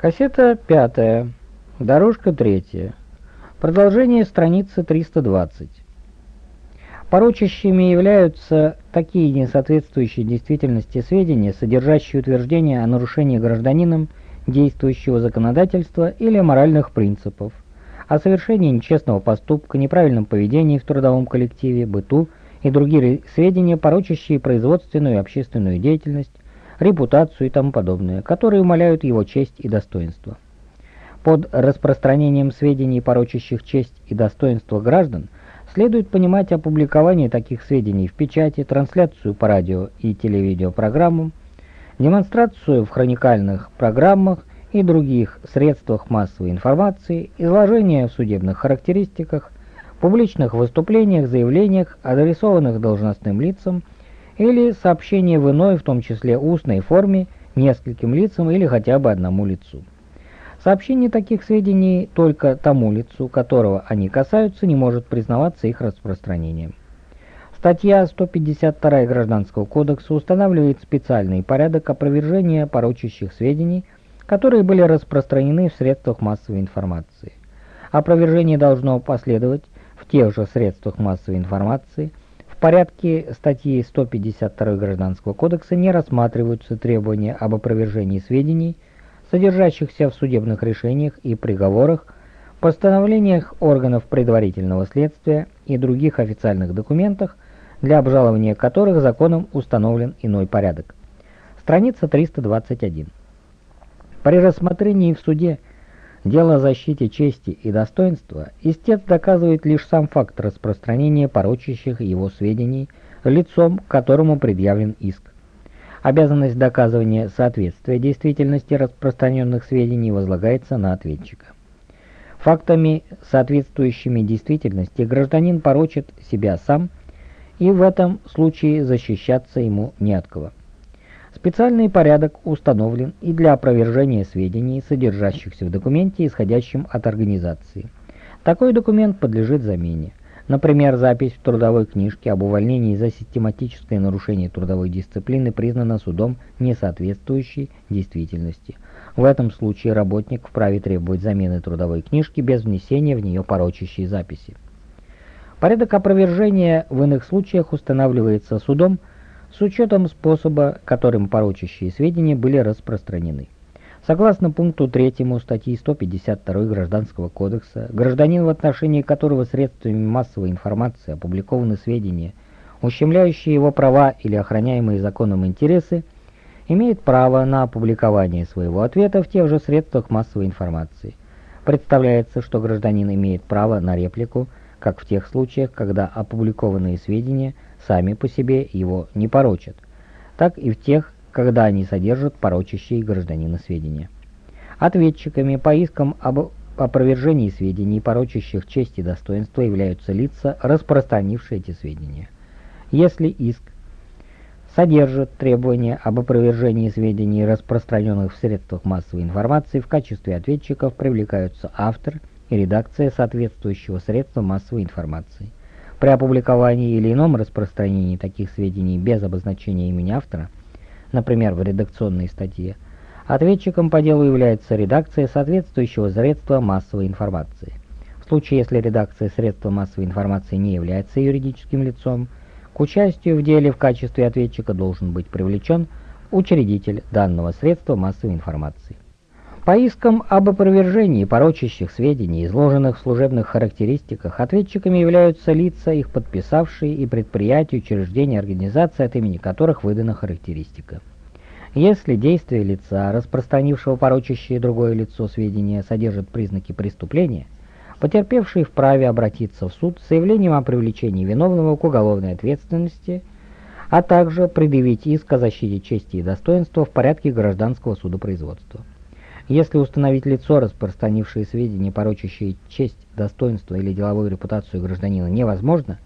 Кассета пятая, дорожка третья. Продолжение страницы 320. Порочащими являются такие несоответствующие действительности сведения, содержащие утверждения о нарушении гражданином действующего законодательства или моральных принципов, о совершении нечестного поступка, неправильном поведении в трудовом коллективе, быту и другие сведения, порочащие производственную и общественную деятельность, репутацию и тому подобное, которые умаляют его честь и достоинство. Под распространением сведений, порочащих честь и достоинство граждан, следует понимать опубликование таких сведений в печати, трансляцию по радио и телевидеопрограммам, демонстрацию в хроникальных программах и других средствах массовой информации, изложение в судебных характеристиках, публичных выступлениях, заявлениях, адресованных должностным лицам или сообщение в иной, в том числе устной форме, нескольким лицам или хотя бы одному лицу. Сообщение таких сведений только тому лицу, которого они касаются, не может признаваться их распространением. Статья 152 Гражданского кодекса устанавливает специальный порядок опровержения порочащих сведений, которые были распространены в средствах массовой информации. Опровержение должно последовать в тех же средствах массовой информации, порядке статьи 152 Гражданского кодекса не рассматриваются требования об опровержении сведений, содержащихся в судебных решениях и приговорах, постановлениях органов предварительного следствия и других официальных документах, для обжалования которых законом установлен иной порядок. Страница 321. При рассмотрении в суде Дело о защите чести и достоинства истец доказывает лишь сам факт распространения порочащих его сведений лицом, к которому предъявлен иск. Обязанность доказывания соответствия действительности распространенных сведений возлагается на ответчика. Фактами, соответствующими действительности, гражданин порочит себя сам, и в этом случае защищаться ему не от кого. Специальный порядок установлен и для опровержения сведений, содержащихся в документе, исходящем от организации. Такой документ подлежит замене. Например, запись в трудовой книжке об увольнении за систематическое нарушение трудовой дисциплины признана судом несоответствующей действительности. В этом случае работник вправе требовать замены трудовой книжки без внесения в нее порочащей записи. Порядок опровержения в иных случаях устанавливается судом с учетом способа, которым порочащие сведения были распространены. Согласно пункту 3 статьи 152 Гражданского кодекса, гражданин, в отношении которого средствами массовой информации опубликованы сведения, ущемляющие его права или охраняемые законом интересы, имеет право на опубликование своего ответа в тех же средствах массовой информации. Представляется, что гражданин имеет право на реплику, как в тех случаях, когда опубликованные сведения – сами по себе его не порочат, так и в тех, когда они содержат порочащие гражданина сведения. Ответчиками по искам об опровержении сведений, порочащих честь и достоинство, являются лица, распространившие эти сведения. Если иск содержит требования об опровержении сведений, распространенных в средствах массовой информации, в качестве ответчиков привлекаются автор и редакция соответствующего средства массовой информации. При опубликовании или ином распространении таких сведений без обозначения имени автора, например, в редакционной статье, ответчиком по делу является редакция соответствующего средства массовой информации. В случае, если редакция средства массовой информации не является юридическим лицом, к участию в деле в качестве ответчика должен быть привлечен учредитель данного средства массовой информации. По искам об опровержении порочащих сведений, изложенных в служебных характеристиках, ответчиками являются лица, их подписавшие, и предприятия, учреждения, организации, от имени которых выдана характеристика. Если действие лица, распространившего порочащее другое лицо сведения, содержит признаки преступления, потерпевший вправе обратиться в суд с заявлением о привлечении виновного к уголовной ответственности, а также предъявить иск о защите чести и достоинства в порядке гражданского судопроизводства. Если установить лицо, распространившее сведения, порочащие честь, достоинство или деловую репутацию гражданина, невозможно,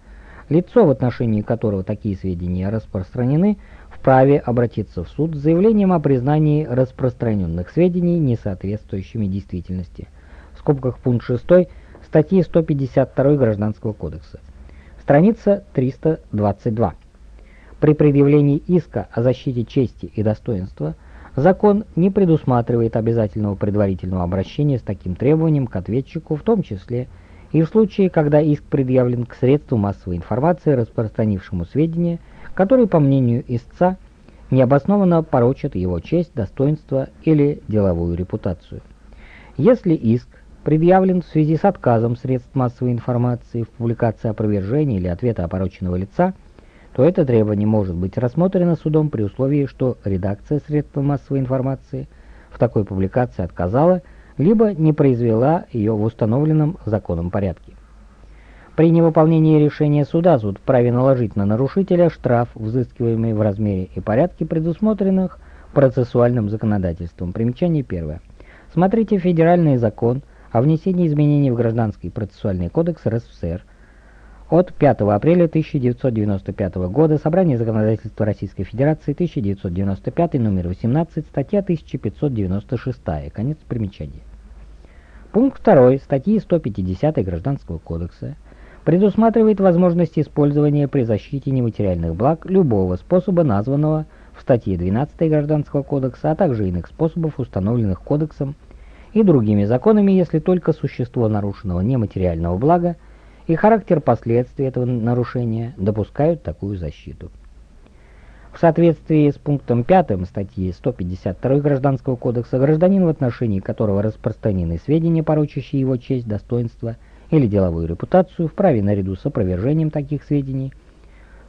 лицо, в отношении которого такие сведения распространены, вправе обратиться в суд с заявлением о признании распространенных сведений несоответствующими действительности. В скобках пункт 6 статьи 152 Гражданского кодекса. Страница 322. При предъявлении иска о защите чести и достоинства – Закон не предусматривает обязательного предварительного обращения с таким требованием к ответчику, в том числе и в случае, когда иск предъявлен к средству массовой информации, распространившему сведения, которые, по мнению истца, необоснованно порочат его честь, достоинство или деловую репутацию. Если иск предъявлен в связи с отказом средств массовой информации в публикации опровержения или ответа опороченного лица – то это требование может быть рассмотрено судом при условии, что редакция средств массовой информации в такой публикации отказала, либо не произвела ее в установленном законом порядке. При невыполнении решения суда суд вправе наложить на нарушителя штраф, взыскиваемый в размере и порядке, предусмотренных процессуальным законодательством. Примечание первое. Смотрите Федеральный закон о внесении изменений в Гражданский процессуальный кодекс РСФСР – от 5 апреля 1995 года Собрание законодательства Российской Федерации 1995 номер 18 статья 1596 конец примечания. Пункт 2 статьи 150 Гражданского кодекса предусматривает возможность использования при защите нематериальных благ любого способа, названного в статье 12 Гражданского кодекса, а также иных способов, установленных кодексом и другими законами, если только существо нарушенного нематериального блага и характер последствий этого нарушения допускают такую защиту. В соответствии с пунктом 5 статьи 152 Гражданского кодекса гражданин, в отношении которого распространены сведения, порочащие его честь, достоинство или деловую репутацию, вправе наряду с опровержением таких сведений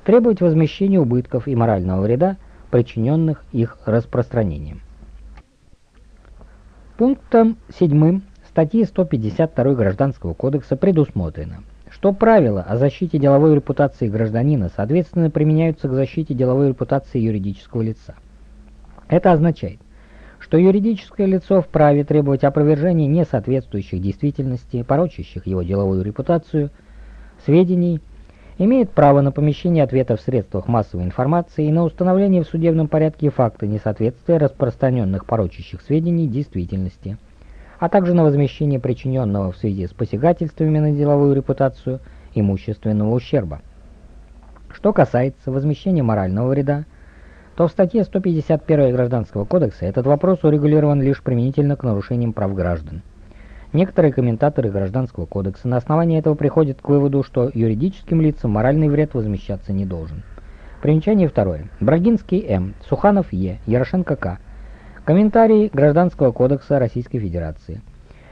требовать возмещения убытков и морального вреда, причиненных их распространением. Пунктом 7 статьи 152 Гражданского кодекса предусмотрено – что правила о защите деловой репутации гражданина соответственно применяются к защите деловой репутации юридического лица. Это означает, что юридическое лицо вправе требовать опровержения несоответствующих действительности, порочащих его деловую репутацию, сведений, имеет право на помещение ответа в средствах массовой информации и на установление в судебном порядке факта несоответствия распространенных порочащих сведений действительности – а также на возмещение причиненного в связи с посягательствами на деловую репутацию имущественного ущерба. Что касается возмещения морального вреда, то в статье 151 Гражданского кодекса этот вопрос урегулирован лишь применительно к нарушениям прав граждан. Некоторые комментаторы Гражданского кодекса на основании этого приходят к выводу, что юридическим лицам моральный вред возмещаться не должен. Примечание второе. Брагинский М., Суханов Е., Ярошенко К. Комментарий Гражданского кодекса Российской Федерации.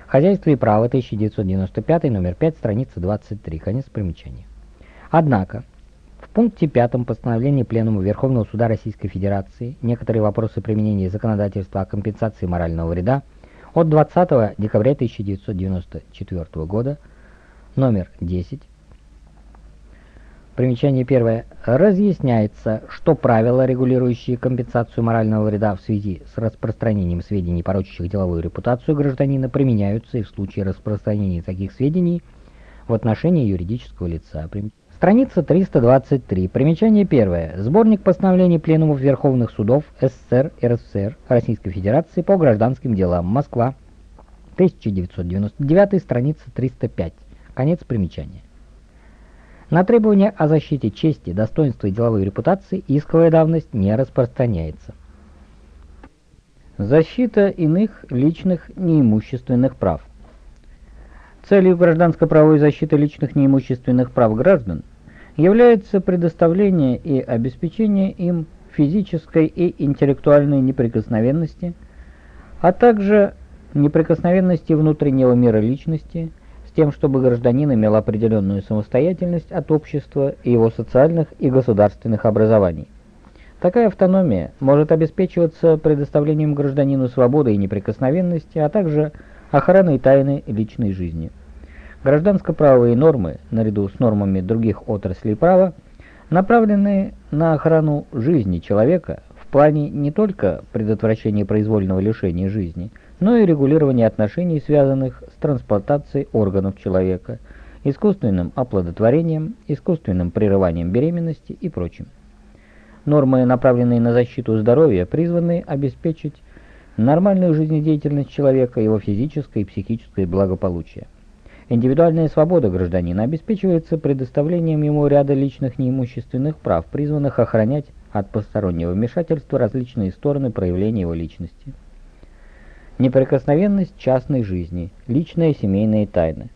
Хозяйство и право, 1995, номер 5, страница 23. Конец примечания. Однако, в пункте 5 постановления Пленума Верховного Суда Российской Федерации некоторые вопросы применения законодательства о компенсации морального вреда от 20 декабря 1994 года, номер 10, Примечание первое. Разъясняется, что правила, регулирующие компенсацию морального вреда в связи с распространением сведений, порочащих деловую репутацию гражданина, применяются и в случае распространения таких сведений в отношении юридического лица. Страница 323. Примечание первое. Сборник постановлений Пленумов Верховных Судов СССР РСФСР Российской Федерации по гражданским делам. Москва. 1999. Страница 305. Конец примечания. На требования о защите чести, достоинства и деловой репутации исковая давность не распространяется. Защита иных личных неимущественных прав. Целью гражданско-правовой защиты личных неимущественных прав граждан является предоставление и обеспечение им физической и интеллектуальной неприкосновенности, а также неприкосновенности внутреннего мира личности – тем, чтобы гражданин имел определенную самостоятельность от общества и его социальных и государственных образований. Такая автономия может обеспечиваться предоставлением гражданину свободы и неприкосновенности, а также охраной тайны личной жизни. Гражданско-правовые нормы, наряду с нормами других отраслей права, направлены на охрану жизни человека в плане не только предотвращения произвольного лишения жизни – но и регулирование отношений, связанных с трансплантацией органов человека, искусственным оплодотворением, искусственным прерыванием беременности и прочим. Нормы, направленные на защиту здоровья, призваны обеспечить нормальную жизнедеятельность человека, его физическое и психическое благополучие. Индивидуальная свобода гражданина обеспечивается предоставлением ему ряда личных неимущественных прав, призванных охранять от постороннего вмешательства различные стороны проявления его личности. Неприкосновенность частной жизни, личные семейные тайны.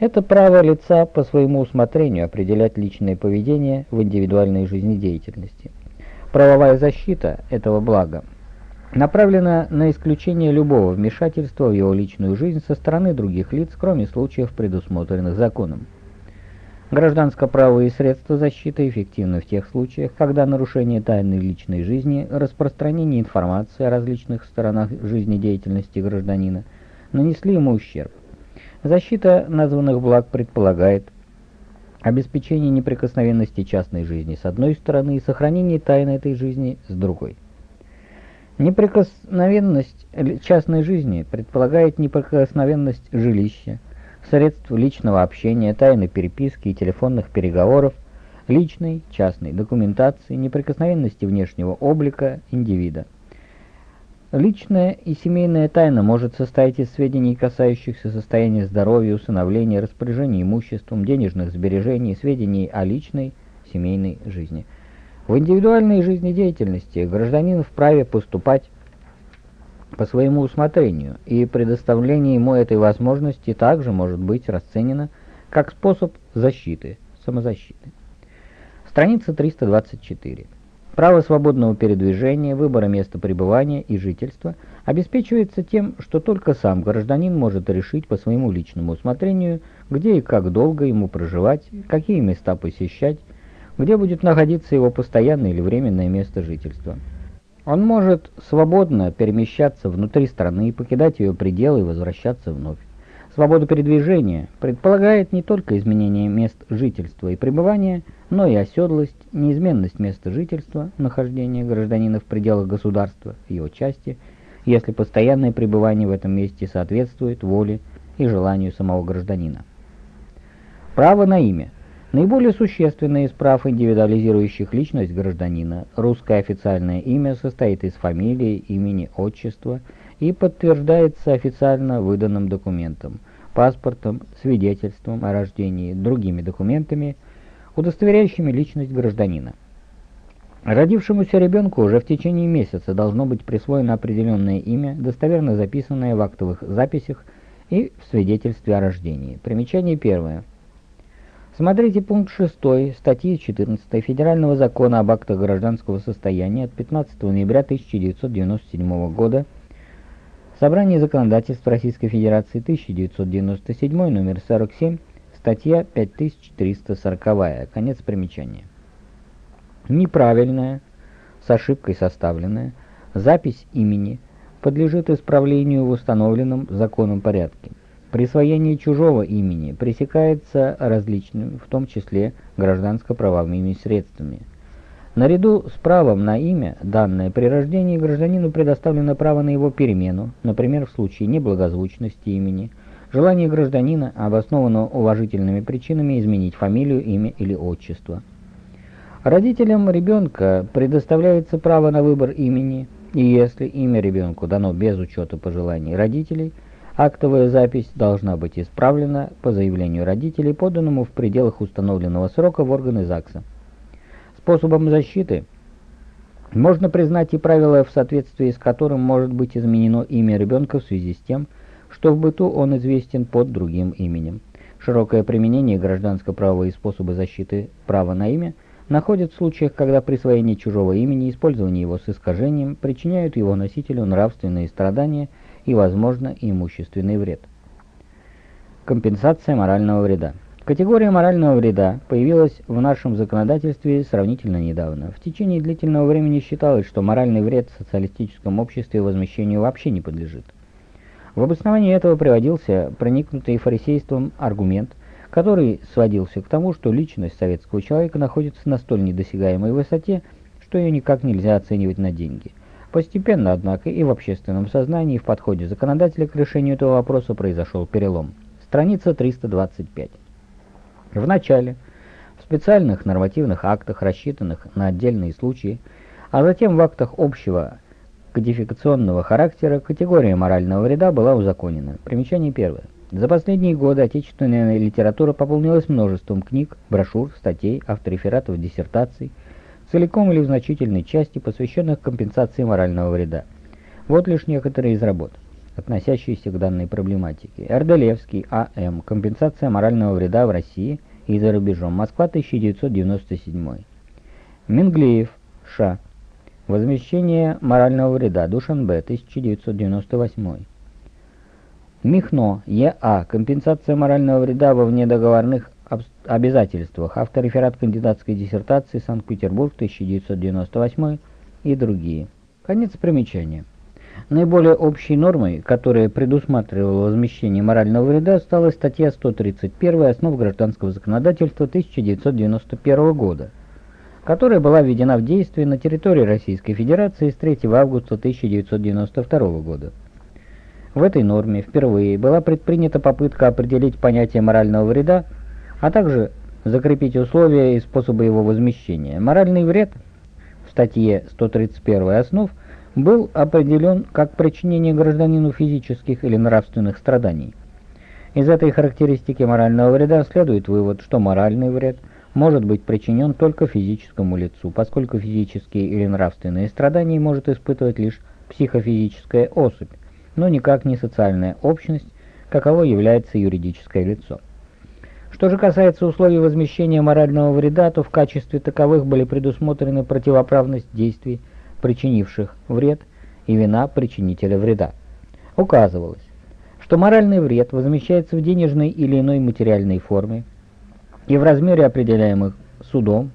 Это право лица по своему усмотрению определять личное поведение в индивидуальной жизнедеятельности. Правовая защита этого блага направлена на исключение любого вмешательства в его личную жизнь со стороны других лиц, кроме случаев, предусмотренных законом. Гражданско-правовые средства защиты эффективны в тех случаях, когда нарушение тайны личной жизни, распространение информации о различных сторонах жизнедеятельности гражданина нанесли ему ущерб. Защита названных благ предполагает обеспечение неприкосновенности частной жизни с одной стороны и сохранение тайны этой жизни с другой. Неприкосновенность частной жизни предполагает неприкосновенность жилища, средств личного общения, тайны переписки и телефонных переговоров, личной, частной документации, неприкосновенности внешнего облика индивида. Личная и семейная тайна может состоять из сведений, касающихся состояния здоровья, усыновления, распоряжения имуществом, денежных сбережений, сведений о личной, семейной жизни. В индивидуальной жизнедеятельности гражданин вправе поступать по своему усмотрению, и предоставление ему этой возможности также может быть расценено как способ защиты, самозащиты. Страница 324. Право свободного передвижения, выбора места пребывания и жительства обеспечивается тем, что только сам гражданин может решить по своему личному усмотрению, где и как долго ему проживать, какие места посещать, где будет находиться его постоянное или временное место жительства. Он может свободно перемещаться внутри страны, покидать ее пределы и возвращаться вновь. Свобода передвижения предполагает не только изменение мест жительства и пребывания, но и оседлость, неизменность места жительства, нахождения гражданина в пределах государства, его части, если постоянное пребывание в этом месте соответствует воле и желанию самого гражданина. Право на имя – Наиболее существенное из прав, индивидуализирующих личность гражданина, русское официальное имя состоит из фамилии, имени, отчества и подтверждается официально выданным документом, паспортом, свидетельством о рождении, другими документами, удостоверяющими личность гражданина. Родившемуся ребенку уже в течение месяца должно быть присвоено определенное имя, достоверно записанное в актовых записях и в свидетельстве о рождении. Примечание первое. Смотрите пункт 6 статьи 14 Федерального закона об актах гражданского состояния от 15 ноября 1997 года Собрание законодательств Российской Федерации 1997, номер 47, статья 5340, конец примечания. Неправильная, с ошибкой составленная, запись имени подлежит исправлению в установленном законом порядке. Присвоение чужого имени пресекается различными, в том числе гражданско-правовыми средствами. Наряду с правом на имя, данное при рождении, гражданину предоставлено право на его перемену, например, в случае неблагозвучности имени, желание гражданина, обосновано уважительными причинами, изменить фамилию, имя или отчество. Родителям ребенка предоставляется право на выбор имени, и если имя ребенку дано без учета пожеланий родителей – Актовая запись должна быть исправлена по заявлению родителей, поданному в пределах установленного срока в органы ЗАГСа. Способом защиты можно признать и правила, в соответствии с которым может быть изменено имя ребенка в связи с тем, что в быту он известен под другим именем. Широкое применение гражданско-правовые способы защиты права на имя находят в случаях, когда присвоение чужого имени и использование его с искажением причиняют его носителю нравственные страдания – и, возможно, имущественный вред. Компенсация морального вреда. Категория морального вреда появилась в нашем законодательстве сравнительно недавно. В течение длительного времени считалось, что моральный вред в социалистическом обществе возмещению вообще не подлежит. В обосновании этого приводился проникнутый фарисейством аргумент, который сводился к тому, что личность советского человека находится на столь недосягаемой высоте, что ее никак нельзя оценивать на деньги – Постепенно, однако, и в общественном сознании, и в подходе законодателя к решению этого вопроса произошел перелом. Страница 325. В начале, в специальных нормативных актах, рассчитанных на отдельные случаи, а затем в актах общего кодификационного характера, категория морального вреда была узаконена. Примечание первое. За последние годы отечественная литература пополнилась множеством книг, брошюр, статей, авторефератов, диссертаций, целиком или в значительной части посвященных компенсации морального вреда. Вот лишь некоторые из работ, относящиеся к данной проблематике. Эрделевский, А.М. Компенсация морального вреда в России и за рубежом. Москва, 1997. Менглеев, Ш. Возмещение морального вреда. Душанбе, 1998. Михно, Е.А. Компенсация морального вреда во внедоговорных обязательствах. Автореферат кандидатской диссертации Санкт-Петербург, 1998 и другие. Конец примечания. Наиболее общей нормой, которая предусматривала возмещение морального вреда, стала статья 131 «Основ гражданского законодательства» 1991 года, которая была введена в действие на территории Российской Федерации с 3 августа 1992 года. В этой норме впервые была предпринята попытка определить понятие морального вреда, а также закрепить условия и способы его возмещения. Моральный вред в статье 131 «Основ» был определен как причинение гражданину физических или нравственных страданий. Из этой характеристики морального вреда следует вывод, что моральный вред может быть причинен только физическому лицу, поскольку физические или нравственные страдания может испытывать лишь психофизическая особь, но никак не социальная общность, каково является юридическое лицо. Что же касается условий возмещения морального вреда, то в качестве таковых были предусмотрены противоправность действий, причинивших вред, и вина причинителя вреда. Указывалось, что моральный вред возмещается в денежной или иной материальной форме и в размере определяемых судом,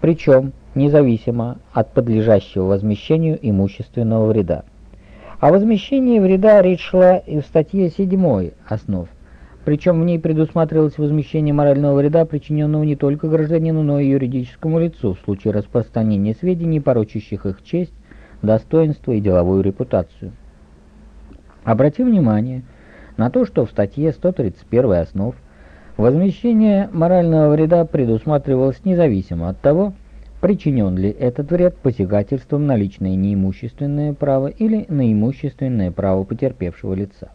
причем независимо от подлежащего возмещению имущественного вреда. О возмещении вреда речь шла и в статье 7 основ причем в ней предусматривалось возмещение морального вреда, причиненного не только гражданину, но и юридическому лицу в случае распространения сведений, порочащих их честь, достоинство и деловую репутацию. Обратим внимание на то, что в статье 131 основ возмещение морального вреда предусматривалось независимо от того, причинен ли этот вред посягательством на личное неимущественное право или на имущественное право потерпевшего лица.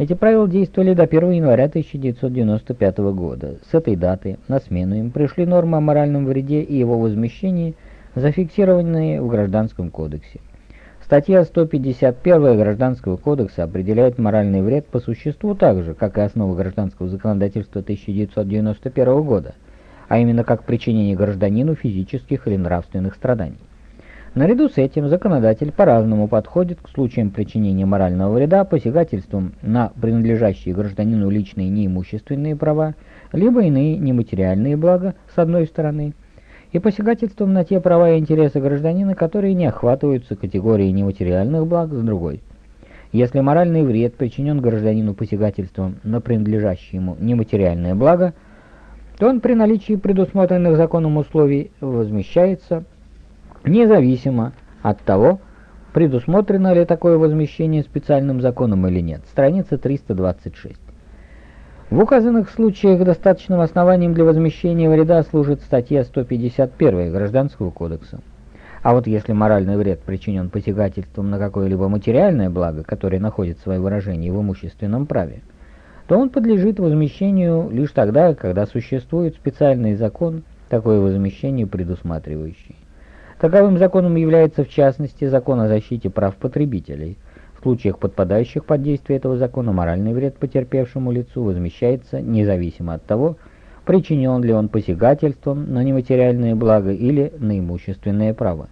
Эти правила действовали до 1 января 1995 года. С этой даты на смену им пришли нормы о моральном вреде и его возмещении, зафиксированные в Гражданском кодексе. Статья 151 Гражданского кодекса определяет моральный вред по существу так же, как и основы гражданского законодательства 1991 года, а именно как причинение гражданину физических или нравственных страданий. Наряду с этим законодатель по-разному подходит к случаям причинения морального вреда, посягательством на принадлежащие гражданину личные неимущественные права, либо иные нематериальные блага, с одной стороны, и посягательством на те права и интересы гражданина, которые не охватываются категорией нематериальных благ, с другой. Если моральный вред причинен гражданину посягательством на принадлежащее ему нематериальное благо, то он при наличии предусмотренных законом условий возмещается независимо от того, предусмотрено ли такое возмещение специальным законом или нет. Страница 326. В указанных случаях достаточным основанием для возмещения вреда служит статья 151 Гражданского кодекса. А вот если моральный вред причинен посягательством на какое-либо материальное благо, которое находит свое выражение в имущественном праве, то он подлежит возмещению лишь тогда, когда существует специальный закон, такое возмещение предусматривающий. Таковым законом является в частности закон о защите прав потребителей. В случаях, подпадающих под действие этого закона, моральный вред потерпевшему лицу возмещается независимо от того, причинен ли он посягательством на нематериальные блага или на имущественное право.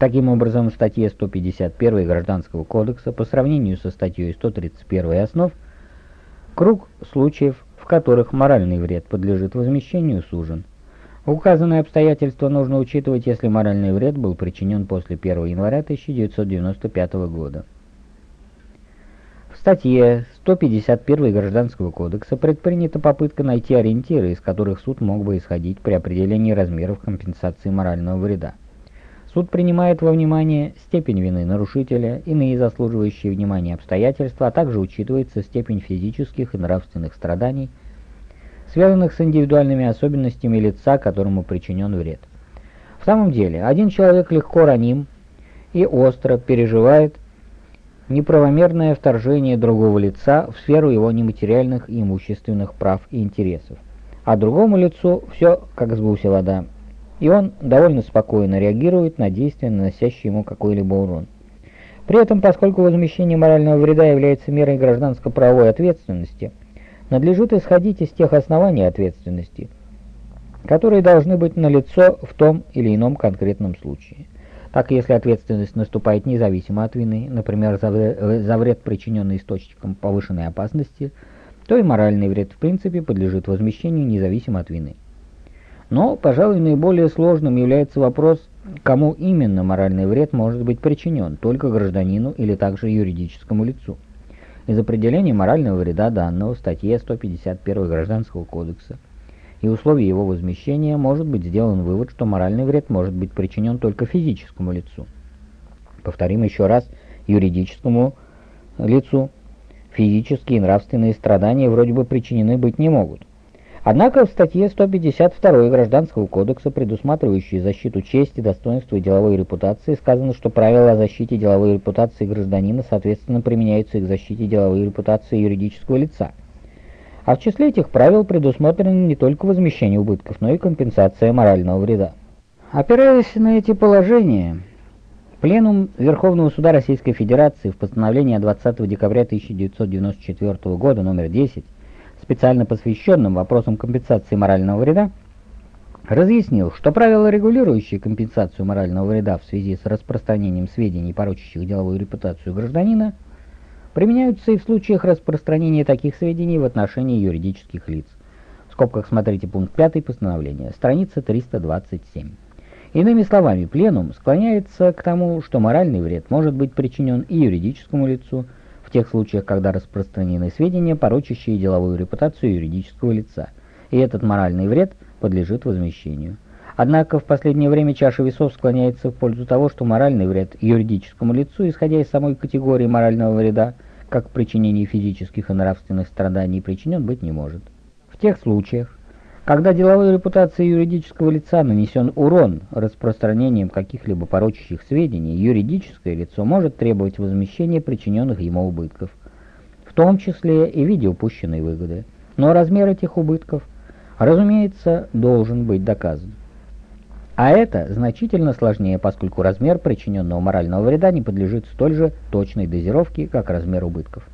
Таким образом, в статье 151 Гражданского кодекса по сравнению со статьей 131 основ, круг случаев, в которых моральный вред подлежит возмещению, сужен – Указанные обстоятельства нужно учитывать, если моральный вред был причинен после 1 января 1995 года. В статье 151 Гражданского кодекса предпринята попытка найти ориентиры, из которых суд мог бы исходить при определении размеров компенсации морального вреда. Суд принимает во внимание степень вины нарушителя, иные заслуживающие внимания обстоятельства, а также учитывается степень физических и нравственных страданий – связанных с индивидуальными особенностями лица, которому причинен вред. В самом деле, один человек легко раним и остро переживает неправомерное вторжение другого лица в сферу его нематериальных и имущественных прав и интересов, а другому лицу все как с гуся вода, и он довольно спокойно реагирует на действия, наносящие ему какой-либо урон. При этом, поскольку возмещение морального вреда является мерой гражданско-правовой ответственности, надлежит исходить из тех оснований ответственности, которые должны быть налицо в том или ином конкретном случае. Так, если ответственность наступает независимо от вины, например, за вред, причиненный источником повышенной опасности, то и моральный вред в принципе подлежит возмещению независимо от вины. Но, пожалуй, наиболее сложным является вопрос, кому именно моральный вред может быть причинен, только гражданину или также юридическому лицу. Из определения морального вреда данного в статье 151 Гражданского кодекса и условий его возмещения может быть сделан вывод, что моральный вред может быть причинен только физическому лицу. Повторим еще раз, юридическому лицу физические и нравственные страдания вроде бы причинены быть не могут. Однако в статье 152 Гражданского кодекса, предусматривающей защиту чести, достоинства и деловой репутации, сказано, что правила о защите деловой репутации гражданина соответственно применяются и к защите деловой репутации юридического лица. А в числе этих правил предусмотрено не только возмещение убытков, но и компенсация морального вреда. Опираясь на эти положения, Пленум Верховного Суда Российской Федерации в постановлении 20 декабря 1994 года номер 10 специально посвященным вопросам компенсации морального вреда, разъяснил, что правила, регулирующие компенсацию морального вреда в связи с распространением сведений, порочащих деловую репутацию гражданина, применяются и в случаях распространения таких сведений в отношении юридических лиц. В скобках смотрите пункт 5 постановления, страница 327. Иными словами, пленум склоняется к тому, что моральный вред может быть причинен и юридическому лицу, тех случаях, когда распространены сведения, порочащие деловую репутацию юридического лица, и этот моральный вред подлежит возмещению. Однако в последнее время чаша весов склоняется в пользу того, что моральный вред юридическому лицу, исходя из самой категории морального вреда, как причинение физических и нравственных страданий, причинен быть не может. В тех случаях, когда деловой репутации юридического лица нанесен урон распространением каких-либо порочащих сведений, юридическое лицо может требовать возмещения причиненных ему убытков, в том числе и в виде упущенной выгоды. Но размер этих убытков, разумеется, должен быть доказан. А это значительно сложнее, поскольку размер причиненного морального вреда не подлежит столь же точной дозировке, как размер убытков.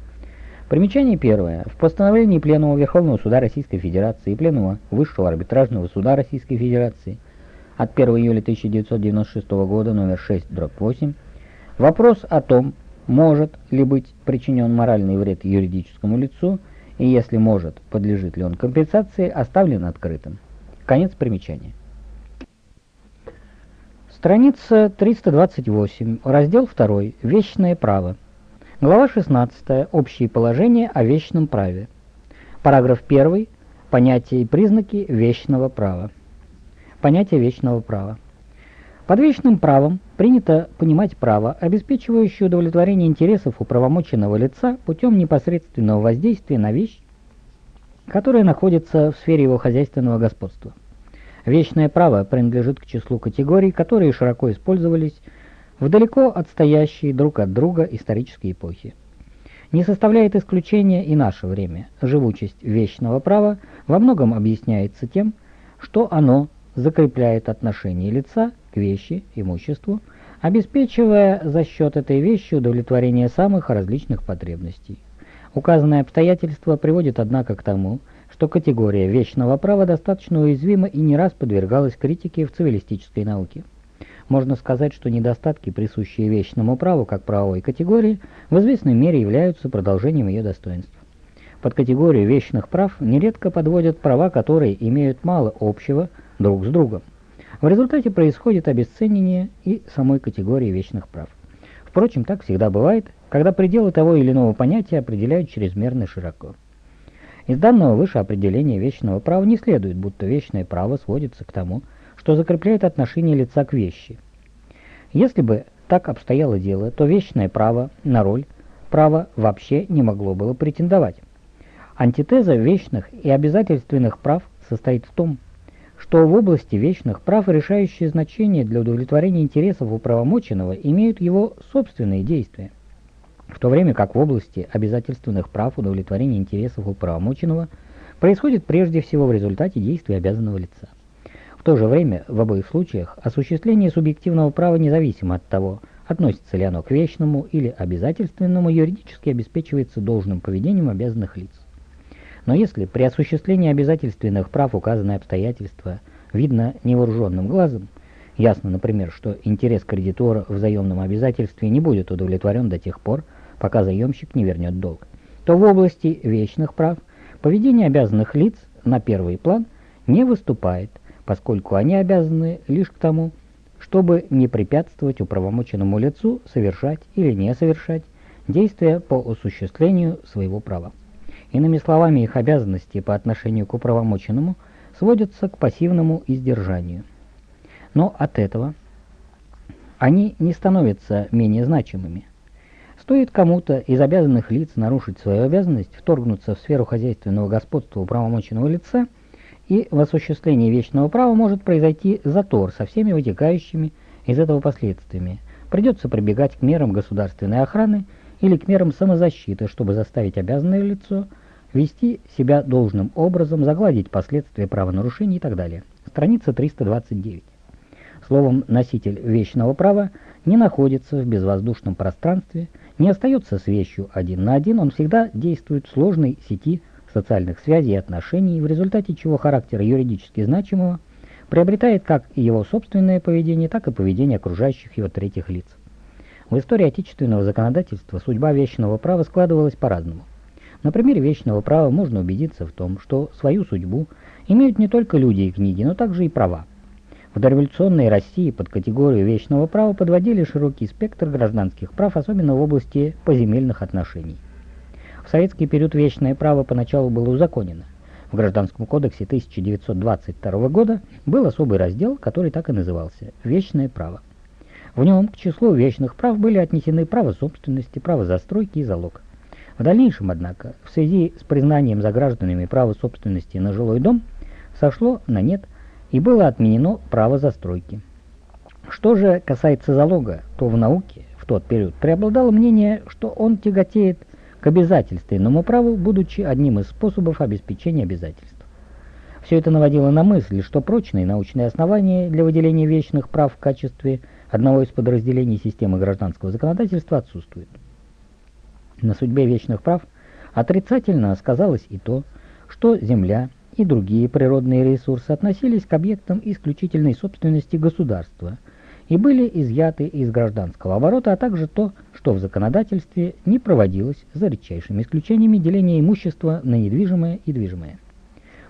Примечание первое. В постановлении Пленума Верховного Суда Российской Федерации и Пленума Высшего Арбитражного Суда Российской Федерации от 1 июля 1996 года номер 6 дробь 8 вопрос о том, может ли быть причинен моральный вред юридическому лицу и если может, подлежит ли он компенсации, оставлен открытым. Конец примечания. Страница 328, раздел 2, Вечное право. Глава 16. Общие положения о вечном праве. Параграф 1. Понятие и признаки вечного права. Понятие вечного права. Под вечным правом принято понимать право, обеспечивающее удовлетворение интересов управомоченного лица путем непосредственного воздействия на вещь, которая находится в сфере его хозяйственного господства. Вечное право принадлежит к числу категорий, которые широко использовались в далеко отстоящие друг от друга исторические эпохи. Не составляет исключения и наше время. Живучесть вечного права во многом объясняется тем, что оно закрепляет отношение лица к вещи, имуществу, обеспечивая за счет этой вещи удовлетворение самых различных потребностей. Указанное обстоятельство приводит, однако, к тому, что категория вечного права достаточно уязвима и не раз подвергалась критике в цивилистической науке. Можно сказать, что недостатки, присущие вечному праву как правовой категории, в известной мере являются продолжением ее достоинств. Под категорию вечных прав нередко подводят права, которые имеют мало общего друг с другом. В результате происходит обесценивание и самой категории вечных прав. Впрочем, так всегда бывает, когда пределы того или иного понятия определяют чрезмерно широко. Из данного выше определения вечного права не следует, будто вечное право сводится к тому, что закрепляет отношение лица к вещи. Если бы так обстояло дело, то вечное право на роль права вообще не могло было претендовать. Антитеза вечных и обязательственных прав состоит в том, что в области вечных прав решающее значение для удовлетворения интересов управомоченного имеют его собственные действия, в то время как в области обязательственных прав удовлетворение интересов управомоченного происходит прежде всего в результате действий обязанного лица. В то же время, в обоих случаях, осуществление субъективного права независимо от того, относится ли оно к вечному или обязательственному, юридически обеспечивается должным поведением обязанных лиц. Но если при осуществлении обязательственных прав указанные обстоятельства видно невооруженным глазом, ясно, например, что интерес кредитора в заемном обязательстве не будет удовлетворен до тех пор, пока заемщик не вернет долг, то в области вечных прав поведение обязанных лиц на первый план не выступает, поскольку они обязаны лишь к тому, чтобы не препятствовать управомоченному лицу совершать или не совершать действия по осуществлению своего права. Иными словами, их обязанности по отношению к управомоченному сводятся к пассивному издержанию. Но от этого они не становятся менее значимыми. Стоит кому-то из обязанных лиц нарушить свою обязанность, вторгнуться в сферу хозяйственного господства управомоченного лица – и в осуществлении вечного права может произойти затор со всеми вытекающими из этого последствиями. Придется прибегать к мерам государственной охраны или к мерам самозащиты, чтобы заставить обязанное лицо вести себя должным образом, загладить последствия правонарушений и так далее. Страница 329. Словом, носитель вечного права не находится в безвоздушном пространстве, не остается с вещью один на один, он всегда действует в сложной сети социальных связей и отношений, в результате чего характер юридически значимого приобретает как его собственное поведение, так и поведение окружающих его третьих лиц. В истории отечественного законодательства судьба вечного права складывалась по-разному. На примере вечного права можно убедиться в том, что свою судьбу имеют не только люди и книги, но также и права. В дореволюционной России под категорию вечного права подводили широкий спектр гражданских прав, особенно в области поземельных отношений. В советский период вечное право поначалу было узаконено. В Гражданском кодексе 1922 года был особый раздел, который так и назывался «Вечное право». В нем к числу вечных прав были отнесены право собственности, право застройки и залог. В дальнейшем, однако, в связи с признанием за гражданами права собственности на жилой дом, сошло на нет и было отменено право застройки. Что же касается залога, то в науке в тот период преобладало мнение, что он тяготеет к обязательственному праву, будучи одним из способов обеспечения обязательств. Все это наводило на мысль, что прочные научные основания для выделения вечных прав в качестве одного из подразделений системы гражданского законодательства отсутствуют. На судьбе вечных прав отрицательно сказалось и то, что земля и другие природные ресурсы относились к объектам исключительной собственности государства – и были изъяты из гражданского оборота, а также то, что в законодательстве не проводилось, за редчайшими исключениями, деления имущества на недвижимое и движимое.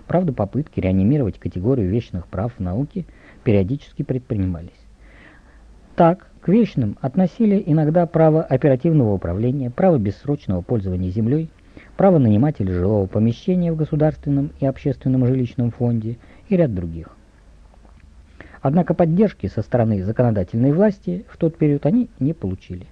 Правда, попытки реанимировать категорию вечных прав в науке периодически предпринимались. Так, к вечным относили иногда право оперативного управления, право бессрочного пользования землей, право нанимателя жилого помещения в государственном и общественном жилищном фонде и ряд других. Однако поддержки со стороны законодательной власти в тот период они не получили.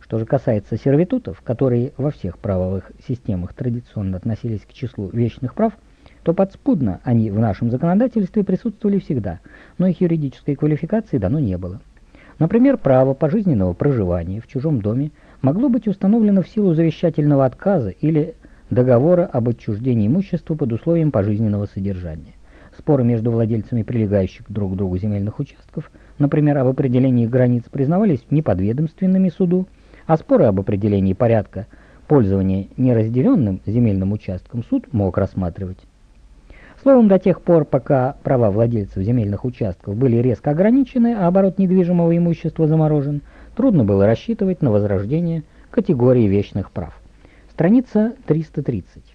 Что же касается сервитутов, которые во всех правовых системах традиционно относились к числу вечных прав, то подспудно они в нашем законодательстве присутствовали всегда, но их юридической квалификации дано не было. Например, право пожизненного проживания в чужом доме могло быть установлено в силу завещательного отказа или договора об отчуждении имущества под условием пожизненного содержания. Споры между владельцами прилегающих друг к другу земельных участков, например, об определении границ, признавались неподведомственными суду, а споры об определении порядка пользования неразделенным земельным участком суд мог рассматривать. Словом, до тех пор, пока права владельцев земельных участков были резко ограничены, а оборот недвижимого имущества заморожен, трудно было рассчитывать на возрождение категории вечных прав. Страница 330.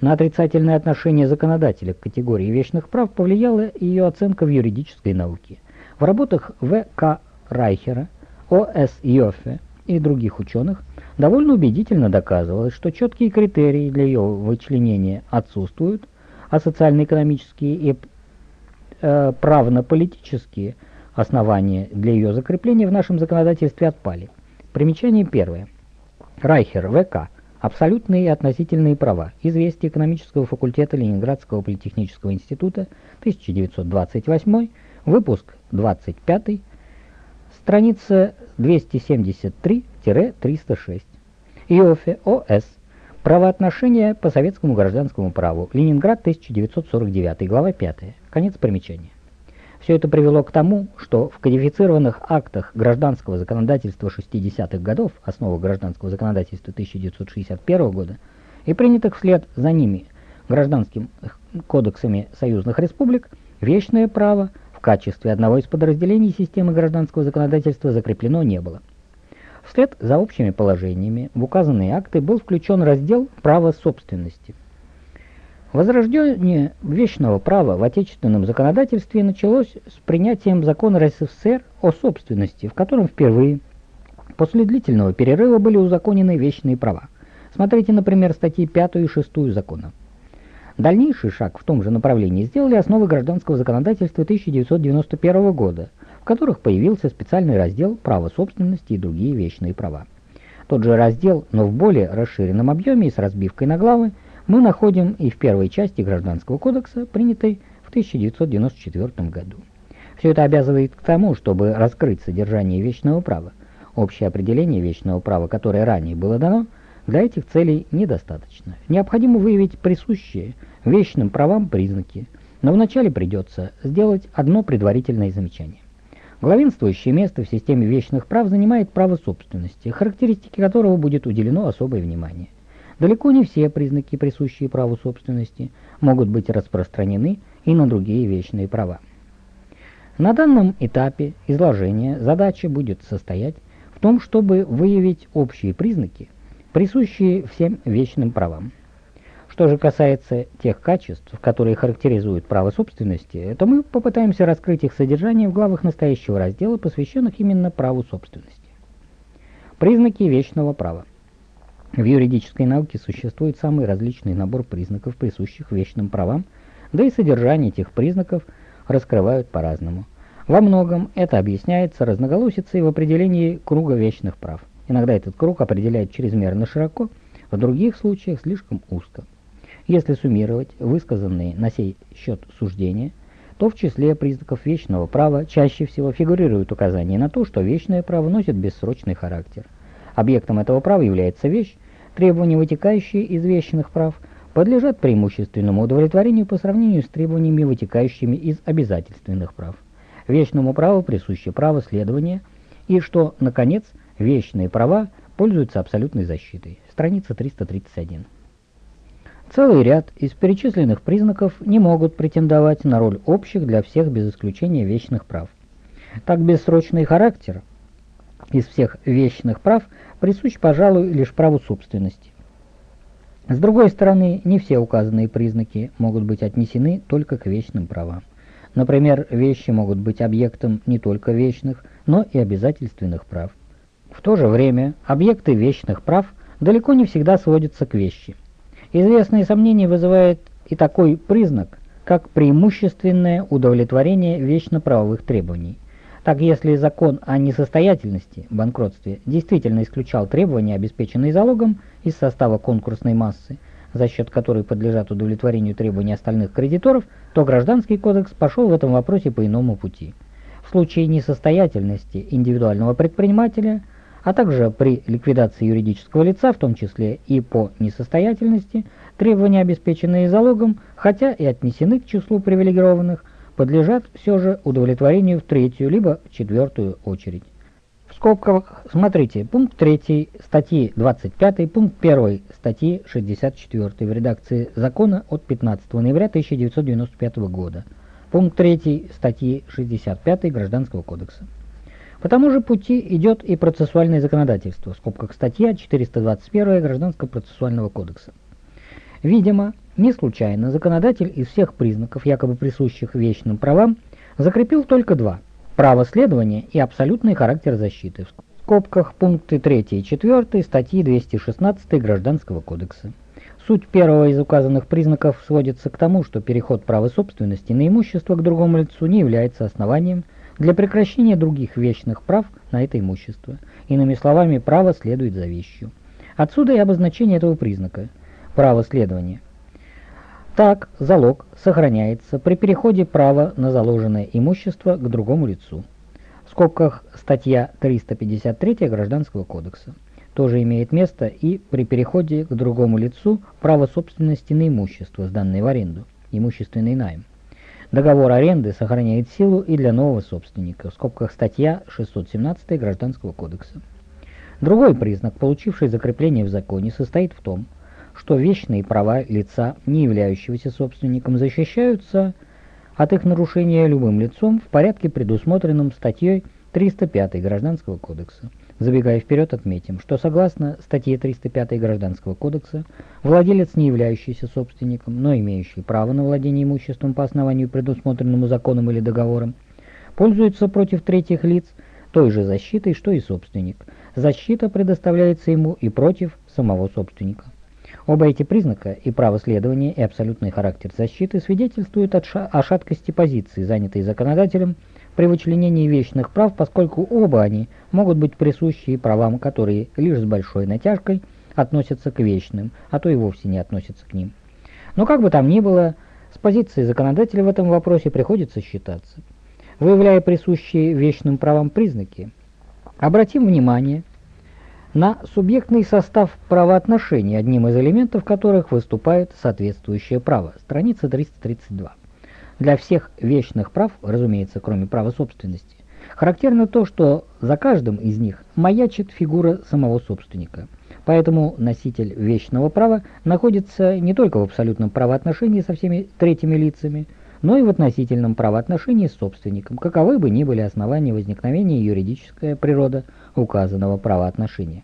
На отрицательное отношение законодателя к категории вечных прав повлияла ее оценка в юридической науке. В работах В. К. Райхера, О. С. Йоффе и других ученых довольно убедительно доказывалось, что четкие критерии для ее вычленения отсутствуют, а социально-экономические и э, правно-политические основания для ее закрепления в нашем законодательстве отпали. Примечание первое. Райхер, В.К. Абсолютные и относительные права. Известие экономического факультета Ленинградского политехнического института, 1928, выпуск 25, страница 273-306. Иофе О.С. Правоотношения по советскому гражданскому праву. Ленинград, 1949, глава 5. Конец примечания. Все это привело к тому, что в кодифицированных актах гражданского законодательства 60-х годов, основа гражданского законодательства 1961 года, и принятых вслед за ними гражданским кодексами союзных республик, вечное право в качестве одного из подразделений системы гражданского законодательства закреплено не было. Вслед за общими положениями в указанные акты был включен раздел «Право собственности». Возрождение вечного права в отечественном законодательстве началось с принятием закона РСФСР о собственности, в котором впервые после длительного перерыва были узаконены вечные права. Смотрите, например, статьи 5 и 6 закона. Дальнейший шаг в том же направлении сделали основы гражданского законодательства 1991 года, в которых появился специальный раздел «Право собственности и другие вечные права». Тот же раздел, но в более расширенном объеме и с разбивкой на главы, мы находим и в первой части Гражданского кодекса, принятой в 1994 году. Все это обязывает к тому, чтобы раскрыть содержание вечного права. Общее определение вечного права, которое ранее было дано, для этих целей недостаточно. Необходимо выявить присущие вечным правам признаки, но вначале придется сделать одно предварительное замечание. Главенствующее место в системе вечных прав занимает право собственности, характеристике которого будет уделено особое внимание. Далеко не все признаки, присущие праву собственности, могут быть распространены и на другие вечные права. На данном этапе изложения задача будет состоять в том, чтобы выявить общие признаки, присущие всем вечным правам. Что же касается тех качеств, которые характеризуют право собственности, то мы попытаемся раскрыть их содержание в главах настоящего раздела, посвященных именно праву собственности. Признаки вечного права. В юридической науке существует самый различный набор признаков, присущих вечным правам, да и содержание этих признаков раскрывают по-разному. Во многом это объясняется разноголосицей в определении круга вечных прав. Иногда этот круг определяет чрезмерно широко, в других случаях слишком узко. Если суммировать высказанные на сей счет суждения, то в числе признаков вечного права чаще всего фигурирует указание на то, что вечное право носит бессрочный характер – Объектом этого права является вещь, требования, вытекающие из вещных прав, подлежат преимущественному удовлетворению по сравнению с требованиями, вытекающими из обязательственных прав. Вечному праву присуще право следования, и что, наконец, вечные права пользуются абсолютной защитой. Страница 331. Целый ряд из перечисленных признаков не могут претендовать на роль общих для всех без исключения вечных прав. Так бессрочный характер из всех вечных прав присущ, пожалуй, лишь праву собственности. С другой стороны, не все указанные признаки могут быть отнесены только к вечным правам. Например, вещи могут быть объектом не только вечных, но и обязательственных прав. В то же время объекты вечных прав далеко не всегда сводятся к вещи. Известные сомнения вызывает и такой признак, как преимущественное удовлетворение вечно правовых требований – так, если закон о несостоятельности, банкротстве, действительно исключал требования, обеспеченные залогом из состава конкурсной массы, за счет которой подлежат удовлетворению требований остальных кредиторов, то Гражданский кодекс пошел в этом вопросе по иному пути. В случае несостоятельности индивидуального предпринимателя, а также при ликвидации юридического лица, в том числе и по несостоятельности, требования, обеспеченные залогом, хотя и отнесены к числу привилегированных, подлежат все же удовлетворению в третью либо в четвертую очередь. В скобках смотрите пункт 3 статьи 25, пункт 1 статьи 64 в редакции закона от 15 ноября 1995 года, пункт 3 статьи 65 Гражданского кодекса. По тому же пути идет и процессуальное законодательство, в скобках статья 421 Гражданского процессуального кодекса. Видимо, не случайно законодатель из всех признаков, якобы присущих вечным правам, закрепил только два – право следования и абсолютный характер защиты. В скобках пункты 3 и 4 статьи 216 Гражданского кодекса. Суть первого из указанных признаков сводится к тому, что переход права собственности на имущество к другому лицу не является основанием для прекращения других вечных прав на это имущество. Иными словами, право следует за вещью. Отсюда и обозначение этого признака – право следования – так, залог сохраняется при переходе права на заложенное имущество к другому лицу. В скобках статья 353 Гражданского кодекса. Тоже имеет место и при переходе к другому лицу право собственности на имущество, сданное в аренду, имущественный найм. Договор аренды сохраняет силу и для нового собственника, в скобках статья 617 Гражданского кодекса. Другой признак, получивший закрепление в законе, состоит в том, что вечные права лица, не являющегося собственником, защищаются от их нарушения любым лицом в порядке, предусмотренном статьей 305 Гражданского кодекса. Забегая вперед, отметим, что согласно статье 305 Гражданского кодекса, владелец, не являющийся собственником, но имеющий право на владение имуществом по основанию, предусмотренному законом или договором, пользуется против третьих лиц той же защитой, что и собственник. Защита предоставляется ему и против самого собственника. Оба эти признака, и право следования, и абсолютный характер защиты, свидетельствуют о шаткости позиции, занятой законодателем, при вычленении вечных прав, поскольку оба они могут быть присущи правам, которые лишь с большой натяжкой относятся к вечным, а то и вовсе не относятся к ним. Но как бы там ни было, с позиции законодателя в этом вопросе приходится считаться. Выявляя присущие вечным правам признаки, обратим внимание на субъектный состав правоотношений, одним из элементов которых выступает соответствующее право. Страница 332. Для всех вечных прав, разумеется, кроме права собственности, характерно то, что за каждым из них маячит фигура самого собственника. Поэтому носитель вечного права находится не только в абсолютном правоотношении со всеми третьими лицами, но и в относительном правоотношении с собственником, каковы бы ни были основания возникновения юридическая природа указанного правоотношения.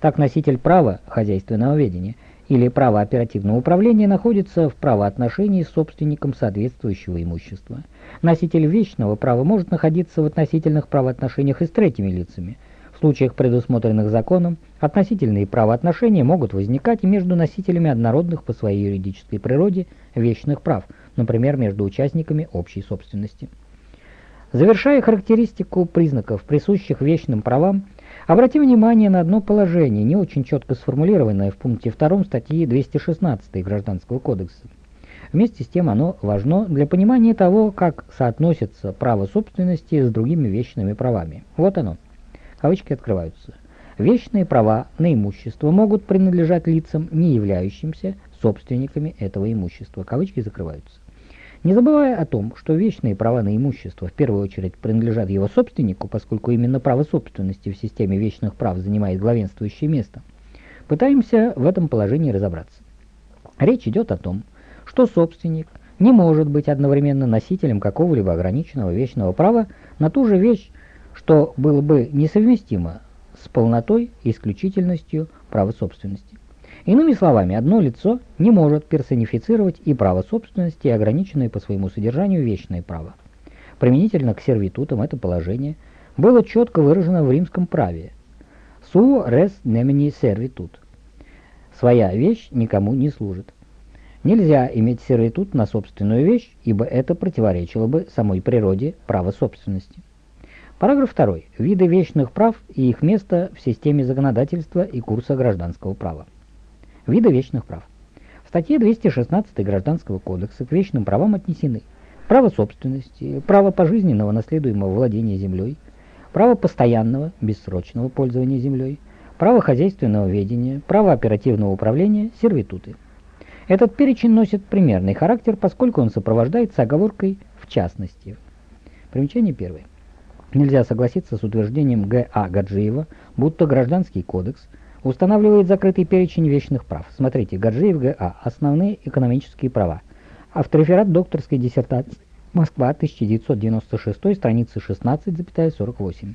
Так носитель права хозяйственного ведения – или право оперативного управления находится в правоотношении с собственником соответствующего имущества. Носитель вечного права может находиться в относительных правоотношениях и с третьими лицами. В случаях, предусмотренных законом, относительные правоотношения могут возникать и между носителями однородных по своей юридической природе вечных прав, например, между участниками общей собственности. Завершая характеристику признаков, присущих вечным правам, Обратим внимание на одно положение, не очень четко сформулированное в пункте 2 статьи 216 Гражданского кодекса. Вместе с тем оно важно для понимания того, как соотносится право собственности с другими вечными правами. Вот оно. Кавычки открываются. Вечные права на имущество могут принадлежать лицам, не являющимся собственниками этого имущества. Кавычки закрываются. Не забывая о том, что вечные права на имущество в первую очередь принадлежат его собственнику, поскольку именно право собственности в системе вечных прав занимает главенствующее место, пытаемся в этом положении разобраться. Речь идет о том, что собственник не может быть одновременно носителем какого-либо ограниченного вечного права на ту же вещь, что было бы несовместимо с полнотой и исключительностью права собственности. Иными словами, одно лицо не может персонифицировать и право собственности, и ограниченное по своему содержанию вечное право. Применительно к сервитутам это положение было четко выражено в римском праве. «Suo res nemini servitut» – «Своя вещь никому не служит». Нельзя иметь сервитут на собственную вещь, ибо это противоречило бы самой природе права собственности. Параграф 2. Виды вечных прав и их место в системе законодательства и курса гражданского права. Виды вечных прав. В статье 216 Гражданского кодекса к вечным правам отнесены право собственности, право пожизненного наследуемого владения землей, право постоянного бессрочного пользования землей, право хозяйственного ведения, право оперативного управления, сервитуты. Этот перечень носит примерный характер, поскольку он сопровождается оговоркой «в частности». Примечание первое. Нельзя согласиться с утверждением Г.А. Гаджиева, будто Гражданский кодекс – Устанавливает закрытый перечень вечных прав. Смотрите, Гаджиев Г.А. Основные экономические права. Автореферат докторской диссертации. Москва, 1996, страницы 16,48.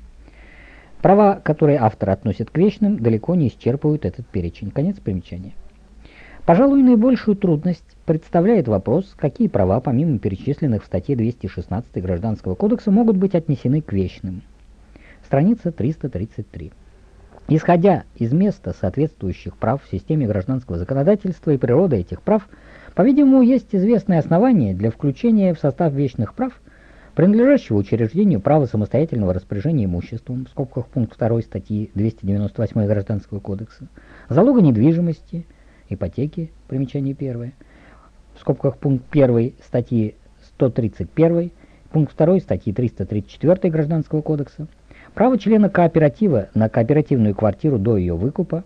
Права, которые автор относит к вечным, далеко не исчерпывают этот перечень. Конец примечания. Пожалуй, наибольшую трудность представляет вопрос, какие права, помимо перечисленных в статье 216 Гражданского кодекса, могут быть отнесены к вечным. Страница 333. Исходя из места соответствующих прав в системе гражданского законодательства и природы этих прав, по-видимому, есть известные основания для включения в состав вечных прав принадлежащего учреждению права самостоятельного распоряжения имуществом, в скобках пункт 2 статьи 298 Гражданского кодекса, залога недвижимости, ипотеки, примечание 1, в скобках пункт 1 статьи 131, пункт 2 статьи 334 Гражданского кодекса, Право члена кооператива на кооперативную квартиру до ее выкупа,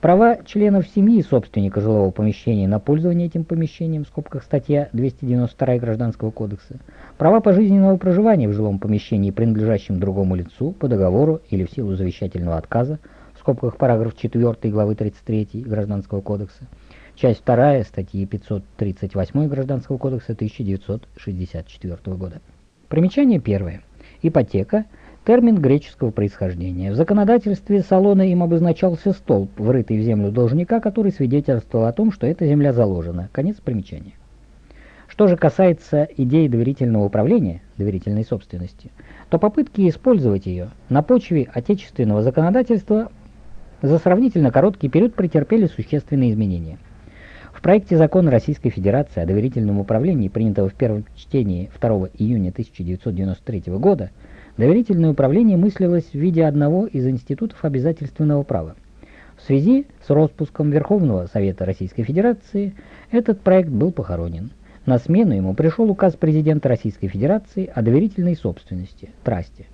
Права членов семьи собственника жилого помещения на пользование этим помещением, в скобках статья 292 Гражданского кодекса. Права пожизненного проживания в жилом помещении, принадлежащем другому лицу, по договору или в силу завещательного отказа, в скобках параграф 4 главы 33 Гражданского кодекса. Часть 2 статьи 538 Гражданского кодекса 1964 года. Примечание первое. Ипотека – Термин греческого происхождения. В законодательстве Салона им обозначался столб, врытый в землю должника, который свидетельствовал о том, что эта земля заложена. Конец примечания. Что же касается идеи доверительного управления, доверительной собственности, то попытки использовать ее на почве отечественного законодательства за сравнительно короткий период претерпели существенные изменения. В проекте закона Российской Федерации о доверительном управлении, принятого в первом чтении 2 июня 1993 года, Доверительное управление мыслилось в виде одного из институтов обязательственного права. В связи с распуском Верховного Совета Российской Федерации этот проект был похоронен. На смену ему пришел указ президента Российской Федерации о доверительной собственности, трасте,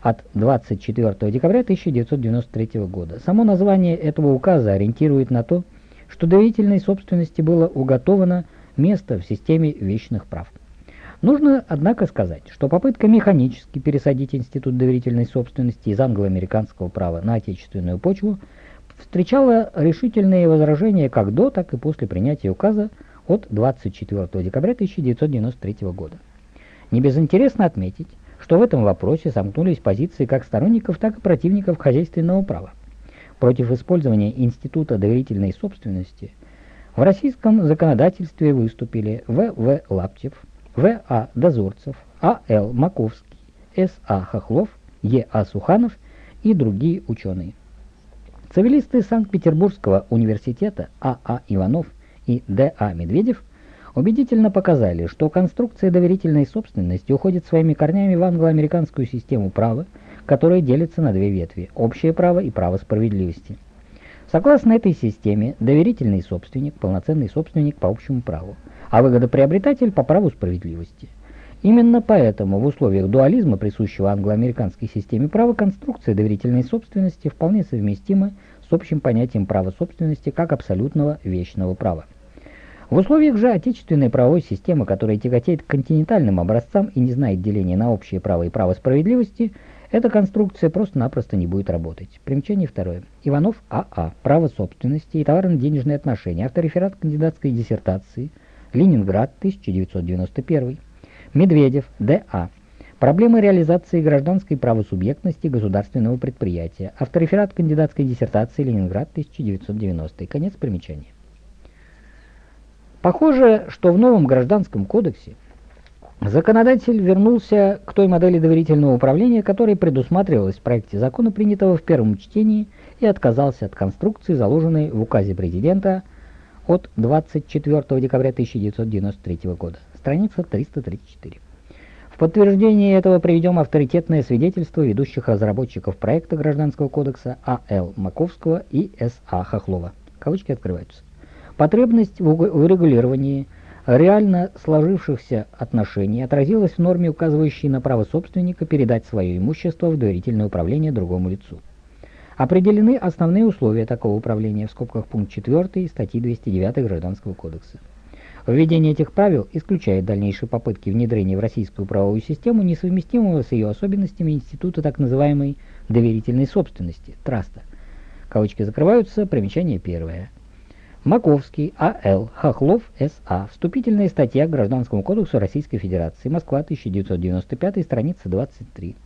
от 24 декабря 1993 года. Само название этого указа ориентирует на то, что доверительной собственности было уготовано место в системе вечных прав. Нужно, однако, сказать, что попытка механически пересадить институт доверительной собственности из англо-американского права на отечественную почву встречала решительные возражения как до, так и после принятия указа от 24 декабря 1993 года. Не безинтересно отметить, что в этом вопросе сомкнулись позиции как сторонников, так и противников хозяйственного права. Против использования института доверительной собственности в российском законодательстве выступили В. В. Лаптев, в. А. Дозорцев, А. Л. Маковский, С. А. Хохлов, Е. А. Суханов и другие ученые. Цивилисты Санкт-Петербургского университета А. А. Иванов и Д. А. Медведев убедительно показали, что конструкция доверительной собственности уходит своими корнями в англо-американскую систему права, которая делится на две ветви – общее право и право справедливости. Согласно этой системе, доверительный собственник – полноценный собственник по общему праву – а выгодоприобретатель по праву справедливости. Именно поэтому в условиях дуализма, присущего англо-американской системе права, конструкция доверительной собственности вполне совместима с общим понятием права собственности как абсолютного вечного права. В условиях же отечественной правовой системы, которая тяготеет к континентальным образцам и не знает деления на общее право и право справедливости, эта конструкция просто-напросто не будет работать. Примечание второе. Иванов А.А. А. Право собственности и товарно-денежные отношения. Автореферат кандидатской диссертации – Ленинград, 1991. Медведев, Д.А. Проблемы реализации гражданской правосубъектности государственного предприятия. Автореферат кандидатской диссертации Ленинград, 1990. Конец примечания. Похоже, что в новом гражданском кодексе законодатель вернулся к той модели доверительного управления, которая предусматривалась в проекте закона, принятого в первом чтении, и отказался от конструкции, заложенной в указе президента от 24 декабря 1993 года, страница 334. В подтверждение этого приведем авторитетное свидетельство ведущих разработчиков проекта Гражданского кодекса А.Л. Маковского и С.А. Хохлова. Кавычки открываются. Потребность в урегулировании реально сложившихся отношений отразилась в норме, указывающей на право собственника передать свое имущество в доверительное управление другому лицу. Определены основные условия такого управления в скобках пункт 4 статьи 209 Гражданского кодекса. Введение этих правил исключает дальнейшие попытки внедрения в российскую правовую систему, несовместимого с ее особенностями института так называемой доверительной собственности, траста. Кавычки закрываются, примечание первое. Маковский, А.Л., Хохлов, С.А. Вступительная статья к Гражданскому кодексу Российской Федерации. Москва, 1995, страница 23.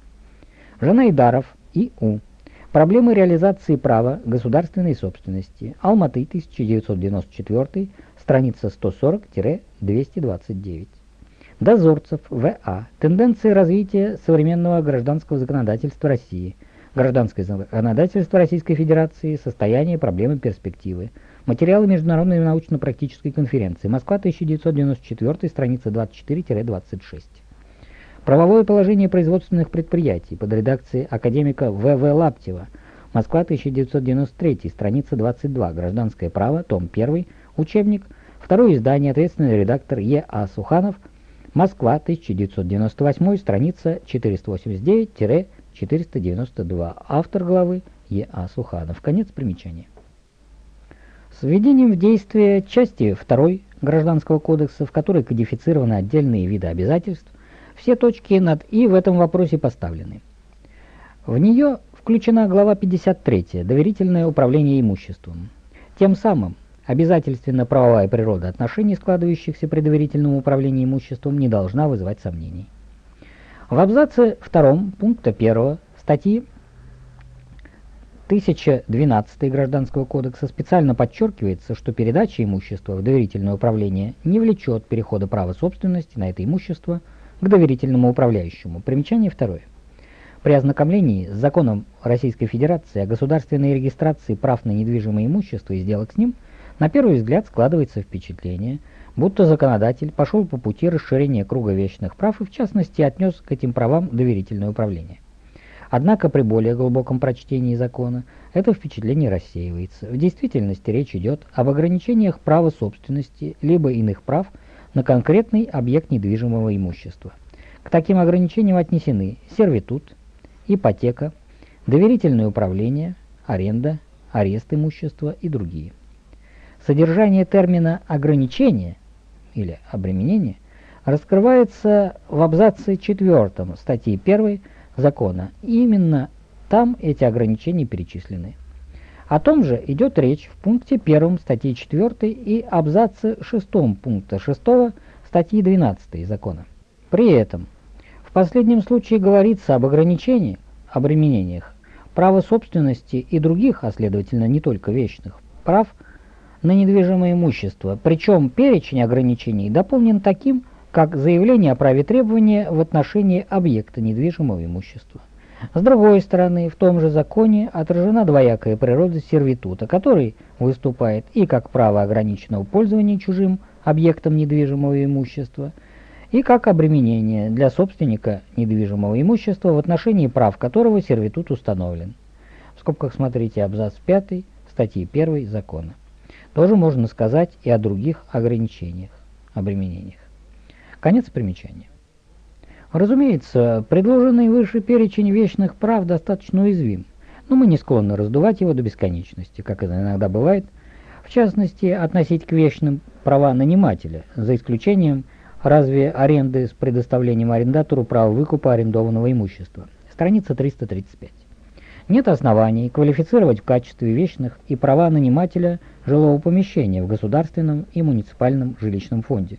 Жанайдаров, И.У. Проблемы реализации права государственной собственности. Алматы, 1994, страница 140-229. Дозорцев, В.А. Тенденции развития современного гражданского законодательства России. Гражданское законодательство Российской Федерации. Состояние, проблемы, перспективы. Материалы Международной научно-практической конференции. Москва, 1994, страница 24-26. Правовое положение производственных предприятий под редакцией академика В.В. Лаптева. Москва, 1993, страница 22. Гражданское право, том 1, учебник. Второе издание, ответственный редактор Е.А. Суханов. Москва, 1998, страница 489-492. Автор главы Е.А. Суханов. Конец примечания. С введением в действие части 2 Гражданского кодекса, в которой кодифицированы отдельные виды обязательств, все точки над «и» в этом вопросе поставлены. В нее включена глава 53 «Доверительное управление имуществом». Тем самым обязательственно-правовая природа отношений, складывающихся при доверительном управлении имуществом, не должна вызывать сомнений. В абзаце 2 пункта 1 статьи 1012 Гражданского кодекса специально подчеркивается, что передача имущества в доверительное управление не влечет перехода права собственности на это имущество к доверительному управляющему. Примечание второе. При ознакомлении с законом Российской Федерации о государственной регистрации прав на недвижимое имущество и сделок с ним, на первый взгляд складывается впечатление, будто законодатель пошел по пути расширения круга вечных прав и в частности отнес к этим правам доверительное управление. Однако при более глубоком прочтении закона это впечатление рассеивается. В действительности речь идет об ограничениях права собственности либо иных прав на конкретный объект недвижимого имущества. К таким ограничениям отнесены сервитут, ипотека, доверительное управление, аренда, арест имущества и другие. Содержание термина «ограничение» или «обременение» раскрывается в абзаце 4 статьи 1 закона. И именно там эти ограничения перечислены. О том же идет речь в пункте 1 статьи 4 и абзаце 6 пункта 6 статьи 12 закона. При этом последнем случае говорится об ограничении, обременениях, права собственности и других, а следовательно не только вечных, прав на недвижимое имущество. Причем перечень ограничений дополнен таким, как заявление о праве требования в отношении объекта недвижимого имущества. С другой стороны, в том же законе отражена двоякая природа сервитута, который выступает и как право ограниченного пользования чужим объектом недвижимого имущества – и как обременение для собственника недвижимого имущества, в отношении прав которого сервитут установлен. В скобках смотрите абзац 5 статьи 1 закона. Тоже можно сказать и о других ограничениях, обременениях. Конец примечания. Разумеется, предложенный выше перечень вечных прав достаточно уязвим, но мы не склонны раздувать его до бесконечности, как это иногда бывает, в частности, относить к вечным права нанимателя, за исключением Разве аренды с предоставлением арендатору права выкупа арендованного имущества? Страница 335. Нет оснований квалифицировать в качестве вечных и права нанимателя жилого помещения в государственном и муниципальном жилищном фонде.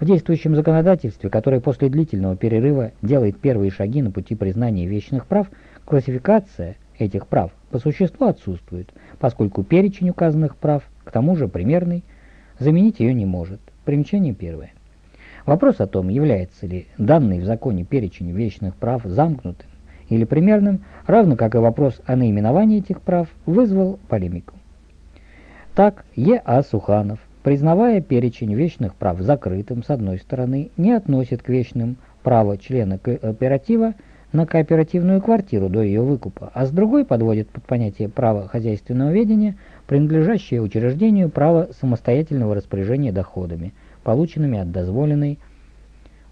В действующем законодательстве, которое после длительного перерыва делает первые шаги на пути признания вечных прав, классификация этих прав по существу отсутствует, поскольку перечень указанных прав, к тому же примерный, заменить ее не может. Примечание первое. Вопрос о том, является ли данный в законе перечень вечных прав замкнутым или примерным, равно как и вопрос о наименовании этих прав, вызвал полемику. Так, Е.А. Суханов, признавая перечень вечных прав закрытым, с одной стороны, не относит к вечным право члена кооператива на кооперативную квартиру до ее выкупа, а с другой подводит под понятие права хозяйственного ведения, принадлежащее учреждению право самостоятельного распоряжения доходами – полученными от дозволенной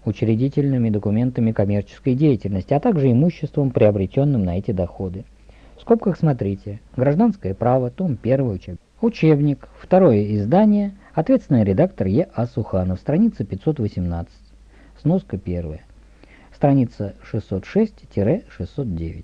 учредительными документами коммерческой деятельности, а также имуществом, приобретенным на эти доходы. В скобках смотрите. Гражданское право, том 1 учебник. Учебник, второе издание, ответственный редактор Е. А. Суханов, страница 518, сноска 1, страница 606-609.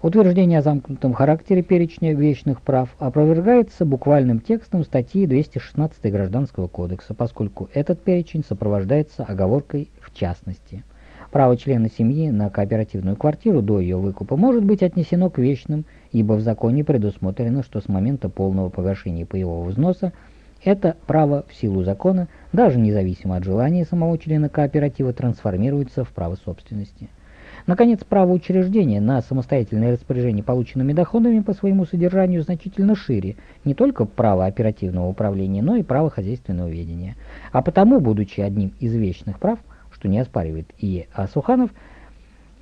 Утверждение о замкнутом характере перечня вечных прав опровергается буквальным текстом статьи 216 Гражданского кодекса, поскольку этот перечень сопровождается оговоркой «в частности». Право члена семьи на кооперативную квартиру до ее выкупа может быть отнесено к вечным, ибо в законе предусмотрено, что с момента полного погашения паевого взноса это право в силу закона, даже независимо от желания самого члена кооператива, трансформируется в право собственности. Наконец, право учреждения на самостоятельное распоряжение полученными доходами по своему содержанию значительно шире не только право оперативного управления, но и право хозяйственного ведения. А потому, будучи одним из вечных прав, что не оспаривает И. А. Суханов,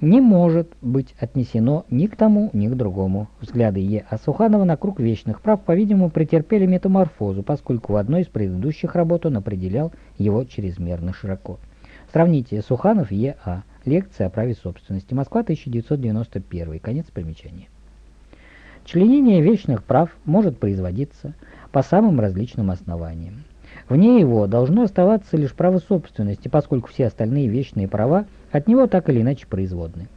не может быть отнесено ни к тому, ни к другому. Взгляды Е. А. Суханова на круг вечных прав, по-видимому, претерпели метаморфозу, поскольку в одной из предыдущих работ он определял его чрезмерно широко. Сравните Суханов Е. А. Лекция о праве собственности. Москва, 1991. Конец примечания. Членение вечных прав может производиться по самым различным основаниям. Вне его должно оставаться лишь право собственности, поскольку все остальные вечные права от него так или иначе производны.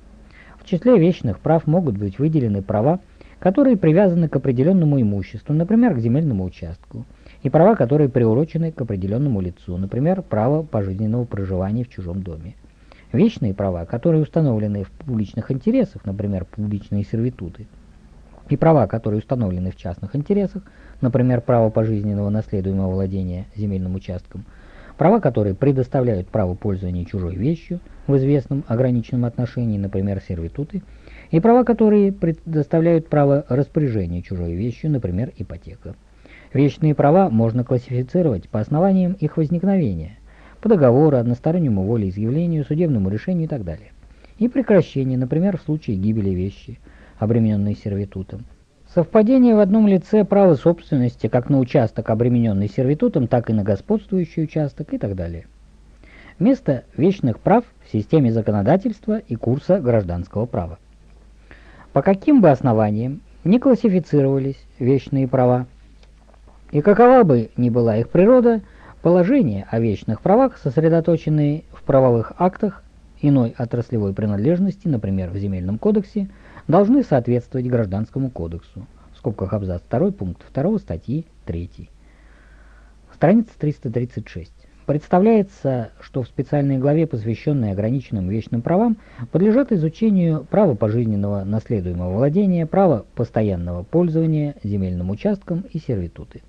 В числе вечных прав могут быть выделены права, которые привязаны к определенному имуществу, например, к земельному участку, и права, которые приурочены к определенному лицу, например, право пожизненного проживания в чужом доме. Вечные права, которые установлены в публичных интересах, например, публичные сервитуты, и права, которые установлены в частных интересах, например, право пожизненного наследуемого владения земельным участком, права, которые предоставляют право пользования чужой вещью в известном ограниченном отношении, например, сервитуты, и права, которые предоставляют право распоряжения чужой вещью, например, ипотека. Вечные права можно классифицировать по основаниям их возникновения, по договору, одностороннему волеизъявлению, судебному решению и так далее. И прекращение, например, в случае гибели вещи, обремененной сервитутом. Совпадение в одном лице права собственности как на участок, обремененный сервитутом, так и на господствующий участок и так далее. Место вечных прав в системе законодательства и курса гражданского права. По каким бы основаниям не классифицировались вечные права, и какова бы ни была их природа, положения о вечных правах, сосредоточенные в правовых актах иной отраслевой принадлежности, например, в Земельном кодексе, должны соответствовать Гражданскому кодексу. В скобках абзац 2 пункт 2 статьи 3. Страница 336. Представляется, что в специальной главе, посвященной ограниченным вечным правам, подлежат изучению право пожизненного наследуемого владения, право постоянного пользования земельным участком и сервитуты.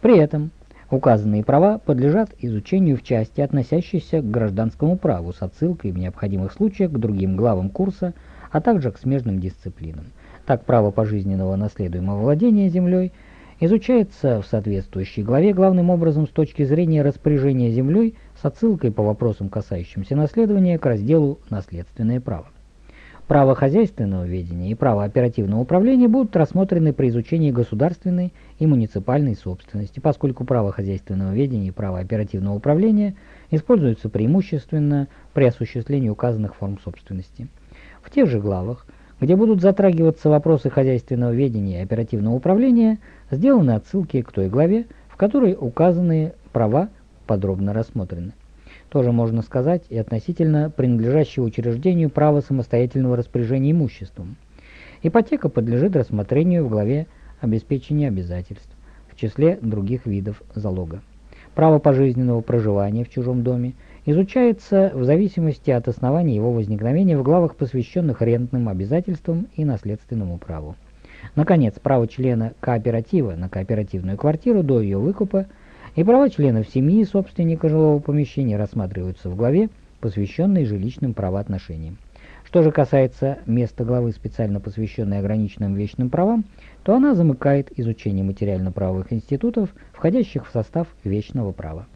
При этом указанные права подлежат изучению в части, относящейся к гражданскому праву, с отсылкой в необходимых случаях к другим главам курса, а также к смежным дисциплинам. Так, право пожизненного наследуемого владения землей изучается в соответствующей главе главным образом с точки зрения распоряжения землей с отсылкой по вопросам, касающимся наследования, к разделу «Наследственное право». Право хозяйственного ведения и право оперативного управления будут рассмотрены при изучении государственной и муниципальной собственности, поскольку право хозяйственного ведения и право оперативного управления используются преимущественно при осуществлении указанных форм собственности. В тех же главах, где будут затрагиваться вопросы хозяйственного ведения и оперативного управления, сделаны отсылки к той главе, в которой указанные права подробно рассмотрены. Тоже можно сказать и относительно принадлежащего учреждению права самостоятельного распоряжения имуществом. Ипотека подлежит рассмотрению в главе обеспечения обязательств, в числе других видов залога. Право пожизненного проживания в чужом доме изучается в зависимости от основания его возникновения в главах, посвященных рентным обязательствам и наследственному праву. Наконец, право члена кооператива на кооперативную квартиру до ее выкупа – и права членов семьи собственника жилого помещения рассматриваются в главе, посвященной жилищным правоотношениям. Что же касается места главы, специально посвященной ограниченным вечным правам, то она замыкает изучение материально-правовых институтов, входящих в состав вечного права.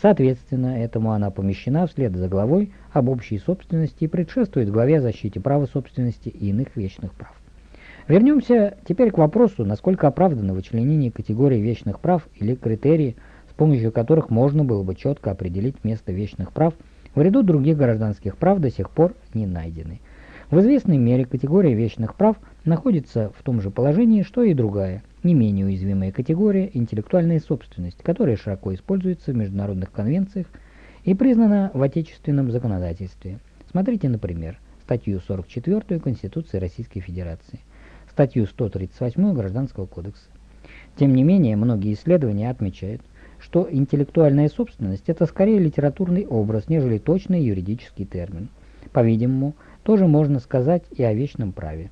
Соответственно, этому она помещена вслед за главой об общей собственности и предшествует главе о защите права собственности и иных вечных прав. Вернемся теперь к вопросу, насколько оправдано вычленение категории вечных прав или критерии – помощью которых можно было бы четко определить место вечных прав, в ряду других гражданских прав до сих пор не найдены. В известной мере категория вечных прав находится в том же положении, что и другая, не менее уязвимая категория – интеллектуальная собственность, которая широко используется в международных конвенциях и признана в отечественном законодательстве. Смотрите, например, статью 44 Конституции Российской Федерации, статью 138 Гражданского кодекса. Тем не менее, многие исследования отмечают, что интеллектуальная собственность – это скорее литературный образ, нежели точный юридический термин. По-видимому, тоже можно сказать и о вечном праве.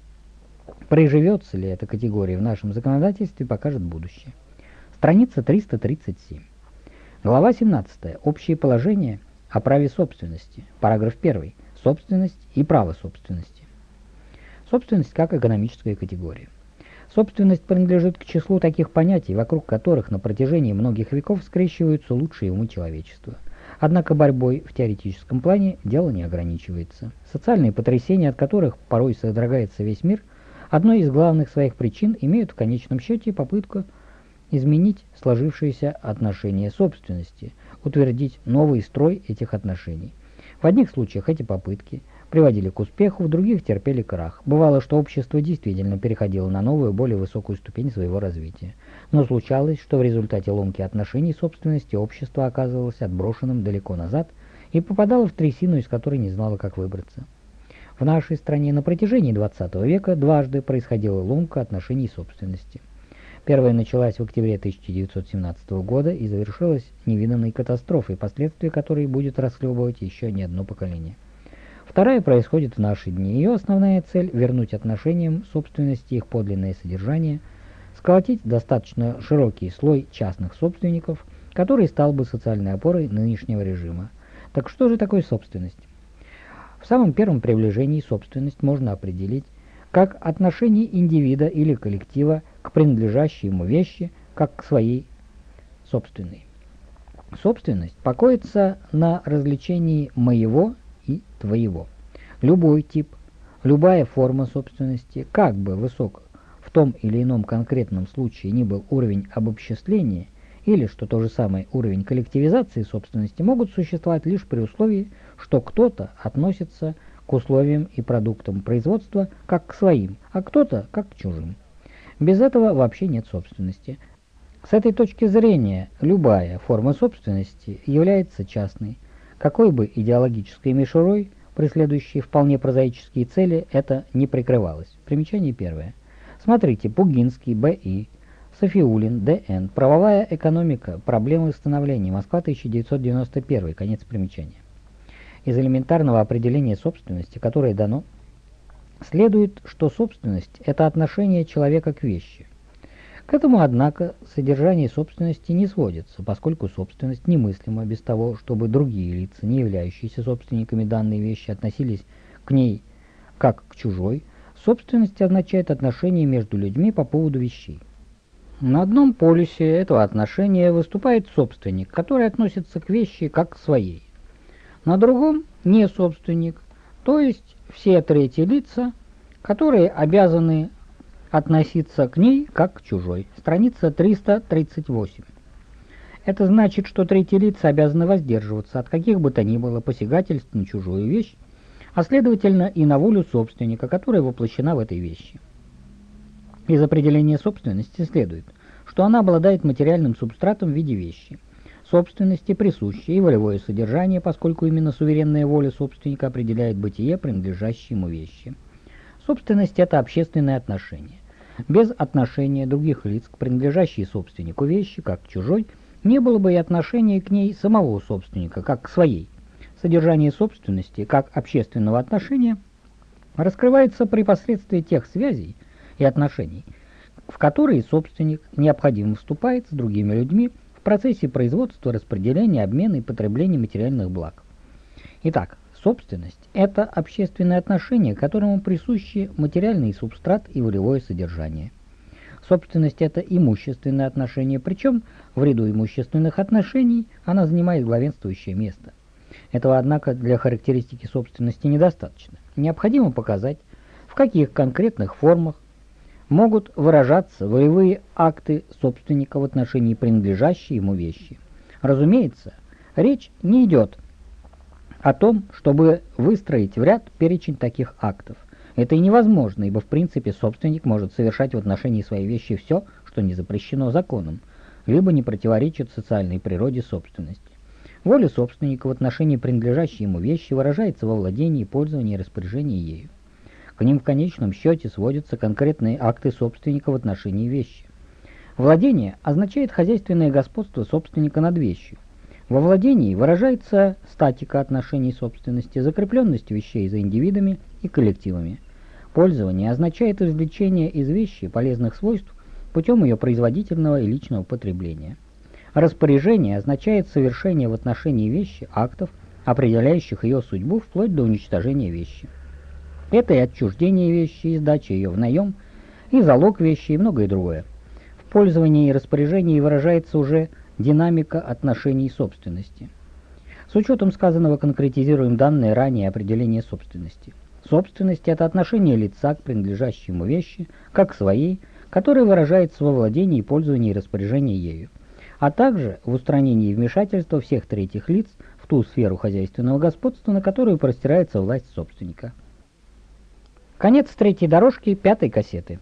Приживется ли эта категория в нашем законодательстве, покажет будущее. Страница 337. Глава 17. Общие положения о праве собственности. Параграф 1. Собственность и право собственности. Собственность как экономическая категория. Собственность принадлежит к числу таких понятий, вокруг которых на протяжении многих веков скрещиваются лучшие умы человечества. Однако борьбой в теоретическом плане дело не ограничивается. Социальные потрясения, от которых порой содрогается весь мир, одной из главных своих причин имеют в конечном счете попытку изменить сложившиеся отношения собственности, утвердить новый строй этих отношений. В одних случаях эти попытки приводили к успеху, в других терпели крах. Бывало, что общество действительно переходило на новую, более высокую ступень своего развития. Но случалось, что в результате ломки отношений собственности общество оказывалось отброшенным далеко назад и попадало в трясину, из которой не знало, как выбраться. В нашей стране на протяжении XX века дважды происходила ломка отношений собственности. Первая началась в октябре 1917 года и завершилась невиданной катастрофой, последствия которой будет расхлебывать еще не одно поколение. Вторая происходит в наши дни. Ее основная цель – вернуть отношениям собственности их подлинное содержание, сколотить достаточно широкий слой частных собственников, который стал бы социальной опорой нынешнего режима. Так что же такое собственность? В самом первом приближении собственность можно определить как отношение индивида или коллектива к принадлежащей ему вещи, как к своей собственной. Собственность покоится на развлечении моего и твоего. Любой тип, любая форма собственности, как бы высок в том или ином конкретном случае ни был уровень обобществления, или, что то же самое, уровень коллективизации собственности, могут существовать лишь при условии, что кто-то относится к условиям и продуктам производства как к своим, а кто-то как к чужим. Без этого вообще нет собственности. С этой точки зрения любая форма собственности является частной, какой бы идеологической мишурой, преследующей вполне прозаические цели, это не прикрывалось. Примечание первое. Смотрите, Пугинский, Б.И., Софиулин, Д.Н. Правовая экономика. Проблемы становления. Москва, 1991. Конец примечания. Из элементарного определения собственности, которое дано, следует, что собственность – это отношение человека к вещи – к этому, однако, содержание собственности не сводится, поскольку собственность немыслима без того, чтобы другие лица, не являющиеся собственниками данной вещи, относились к ней как к чужой. Собственность означает отношение между людьми по поводу вещей. На одном полюсе этого отношения выступает собственник, который относится к вещи как к своей. На другом – не собственник, то есть все третьи лица, которые обязаны относиться к ней как к чужой. Страница 338. Это значит, что третьи лица обязаны воздерживаться от каких бы то ни было посягательств на чужую вещь, а следовательно и на волю собственника, которая воплощена в этой вещи. Из определения собственности следует, что она обладает материальным субстратом в виде вещи. Собственности присуще и волевое содержание, поскольку именно суверенная воля собственника определяет бытие, принадлежащее ему вещи. Собственность – это общественные отношения. Без отношения других лиц к принадлежащей собственнику вещи, как к чужой, не было бы и отношения к ней самого собственника, как к своей. Содержание собственности, как общественного отношения, раскрывается при посредстве тех связей и отношений, в которые собственник необходимо вступает с другими людьми в процессе производства, распределения, обмена и потребления материальных благ. Итак, Собственность – это общественное отношение, которому присущи материальный субстрат и волевое содержание. Собственность – это имущественное отношение, причем в ряду имущественных отношений она занимает главенствующее место. Этого, однако, для характеристики собственности недостаточно. Необходимо показать, в каких конкретных формах могут выражаться волевые акты собственника в отношении принадлежащей ему вещи. Разумеется, речь не идет о том, чтобы выстроить в ряд перечень таких актов. Это и невозможно, ибо в принципе собственник может совершать в отношении своей вещи все, что не запрещено законом, либо не противоречит социальной природе собственности. Воля собственника в отношении принадлежащей ему вещи выражается во владении, пользовании и распоряжении ею. К ним в конечном счете сводятся конкретные акты собственника в отношении вещи. Владение означает хозяйственное господство собственника над вещью, во владении выражается статика отношений собственности, закрепленность вещей за индивидами и коллективами. Пользование означает извлечение из вещи полезных свойств путем ее производительного и личного потребления. Распоряжение означает совершение в отношении вещи актов, определяющих ее судьбу вплоть до уничтожения вещи. Это и отчуждение вещи, и сдача ее в наем, и залог вещи, и многое другое. В пользовании и распоряжении выражается уже Динамика отношений собственности. С учетом сказанного конкретизируем данное ранее определение собственности. Собственность – это отношение лица к принадлежащему вещи, как своей, которая выражается во владении, пользовании и распоряжении ею, а также в устранении вмешательства всех третьих лиц в ту сферу хозяйственного господства, на которую простирается власть собственника. Конец третьей дорожки пятой кассеты.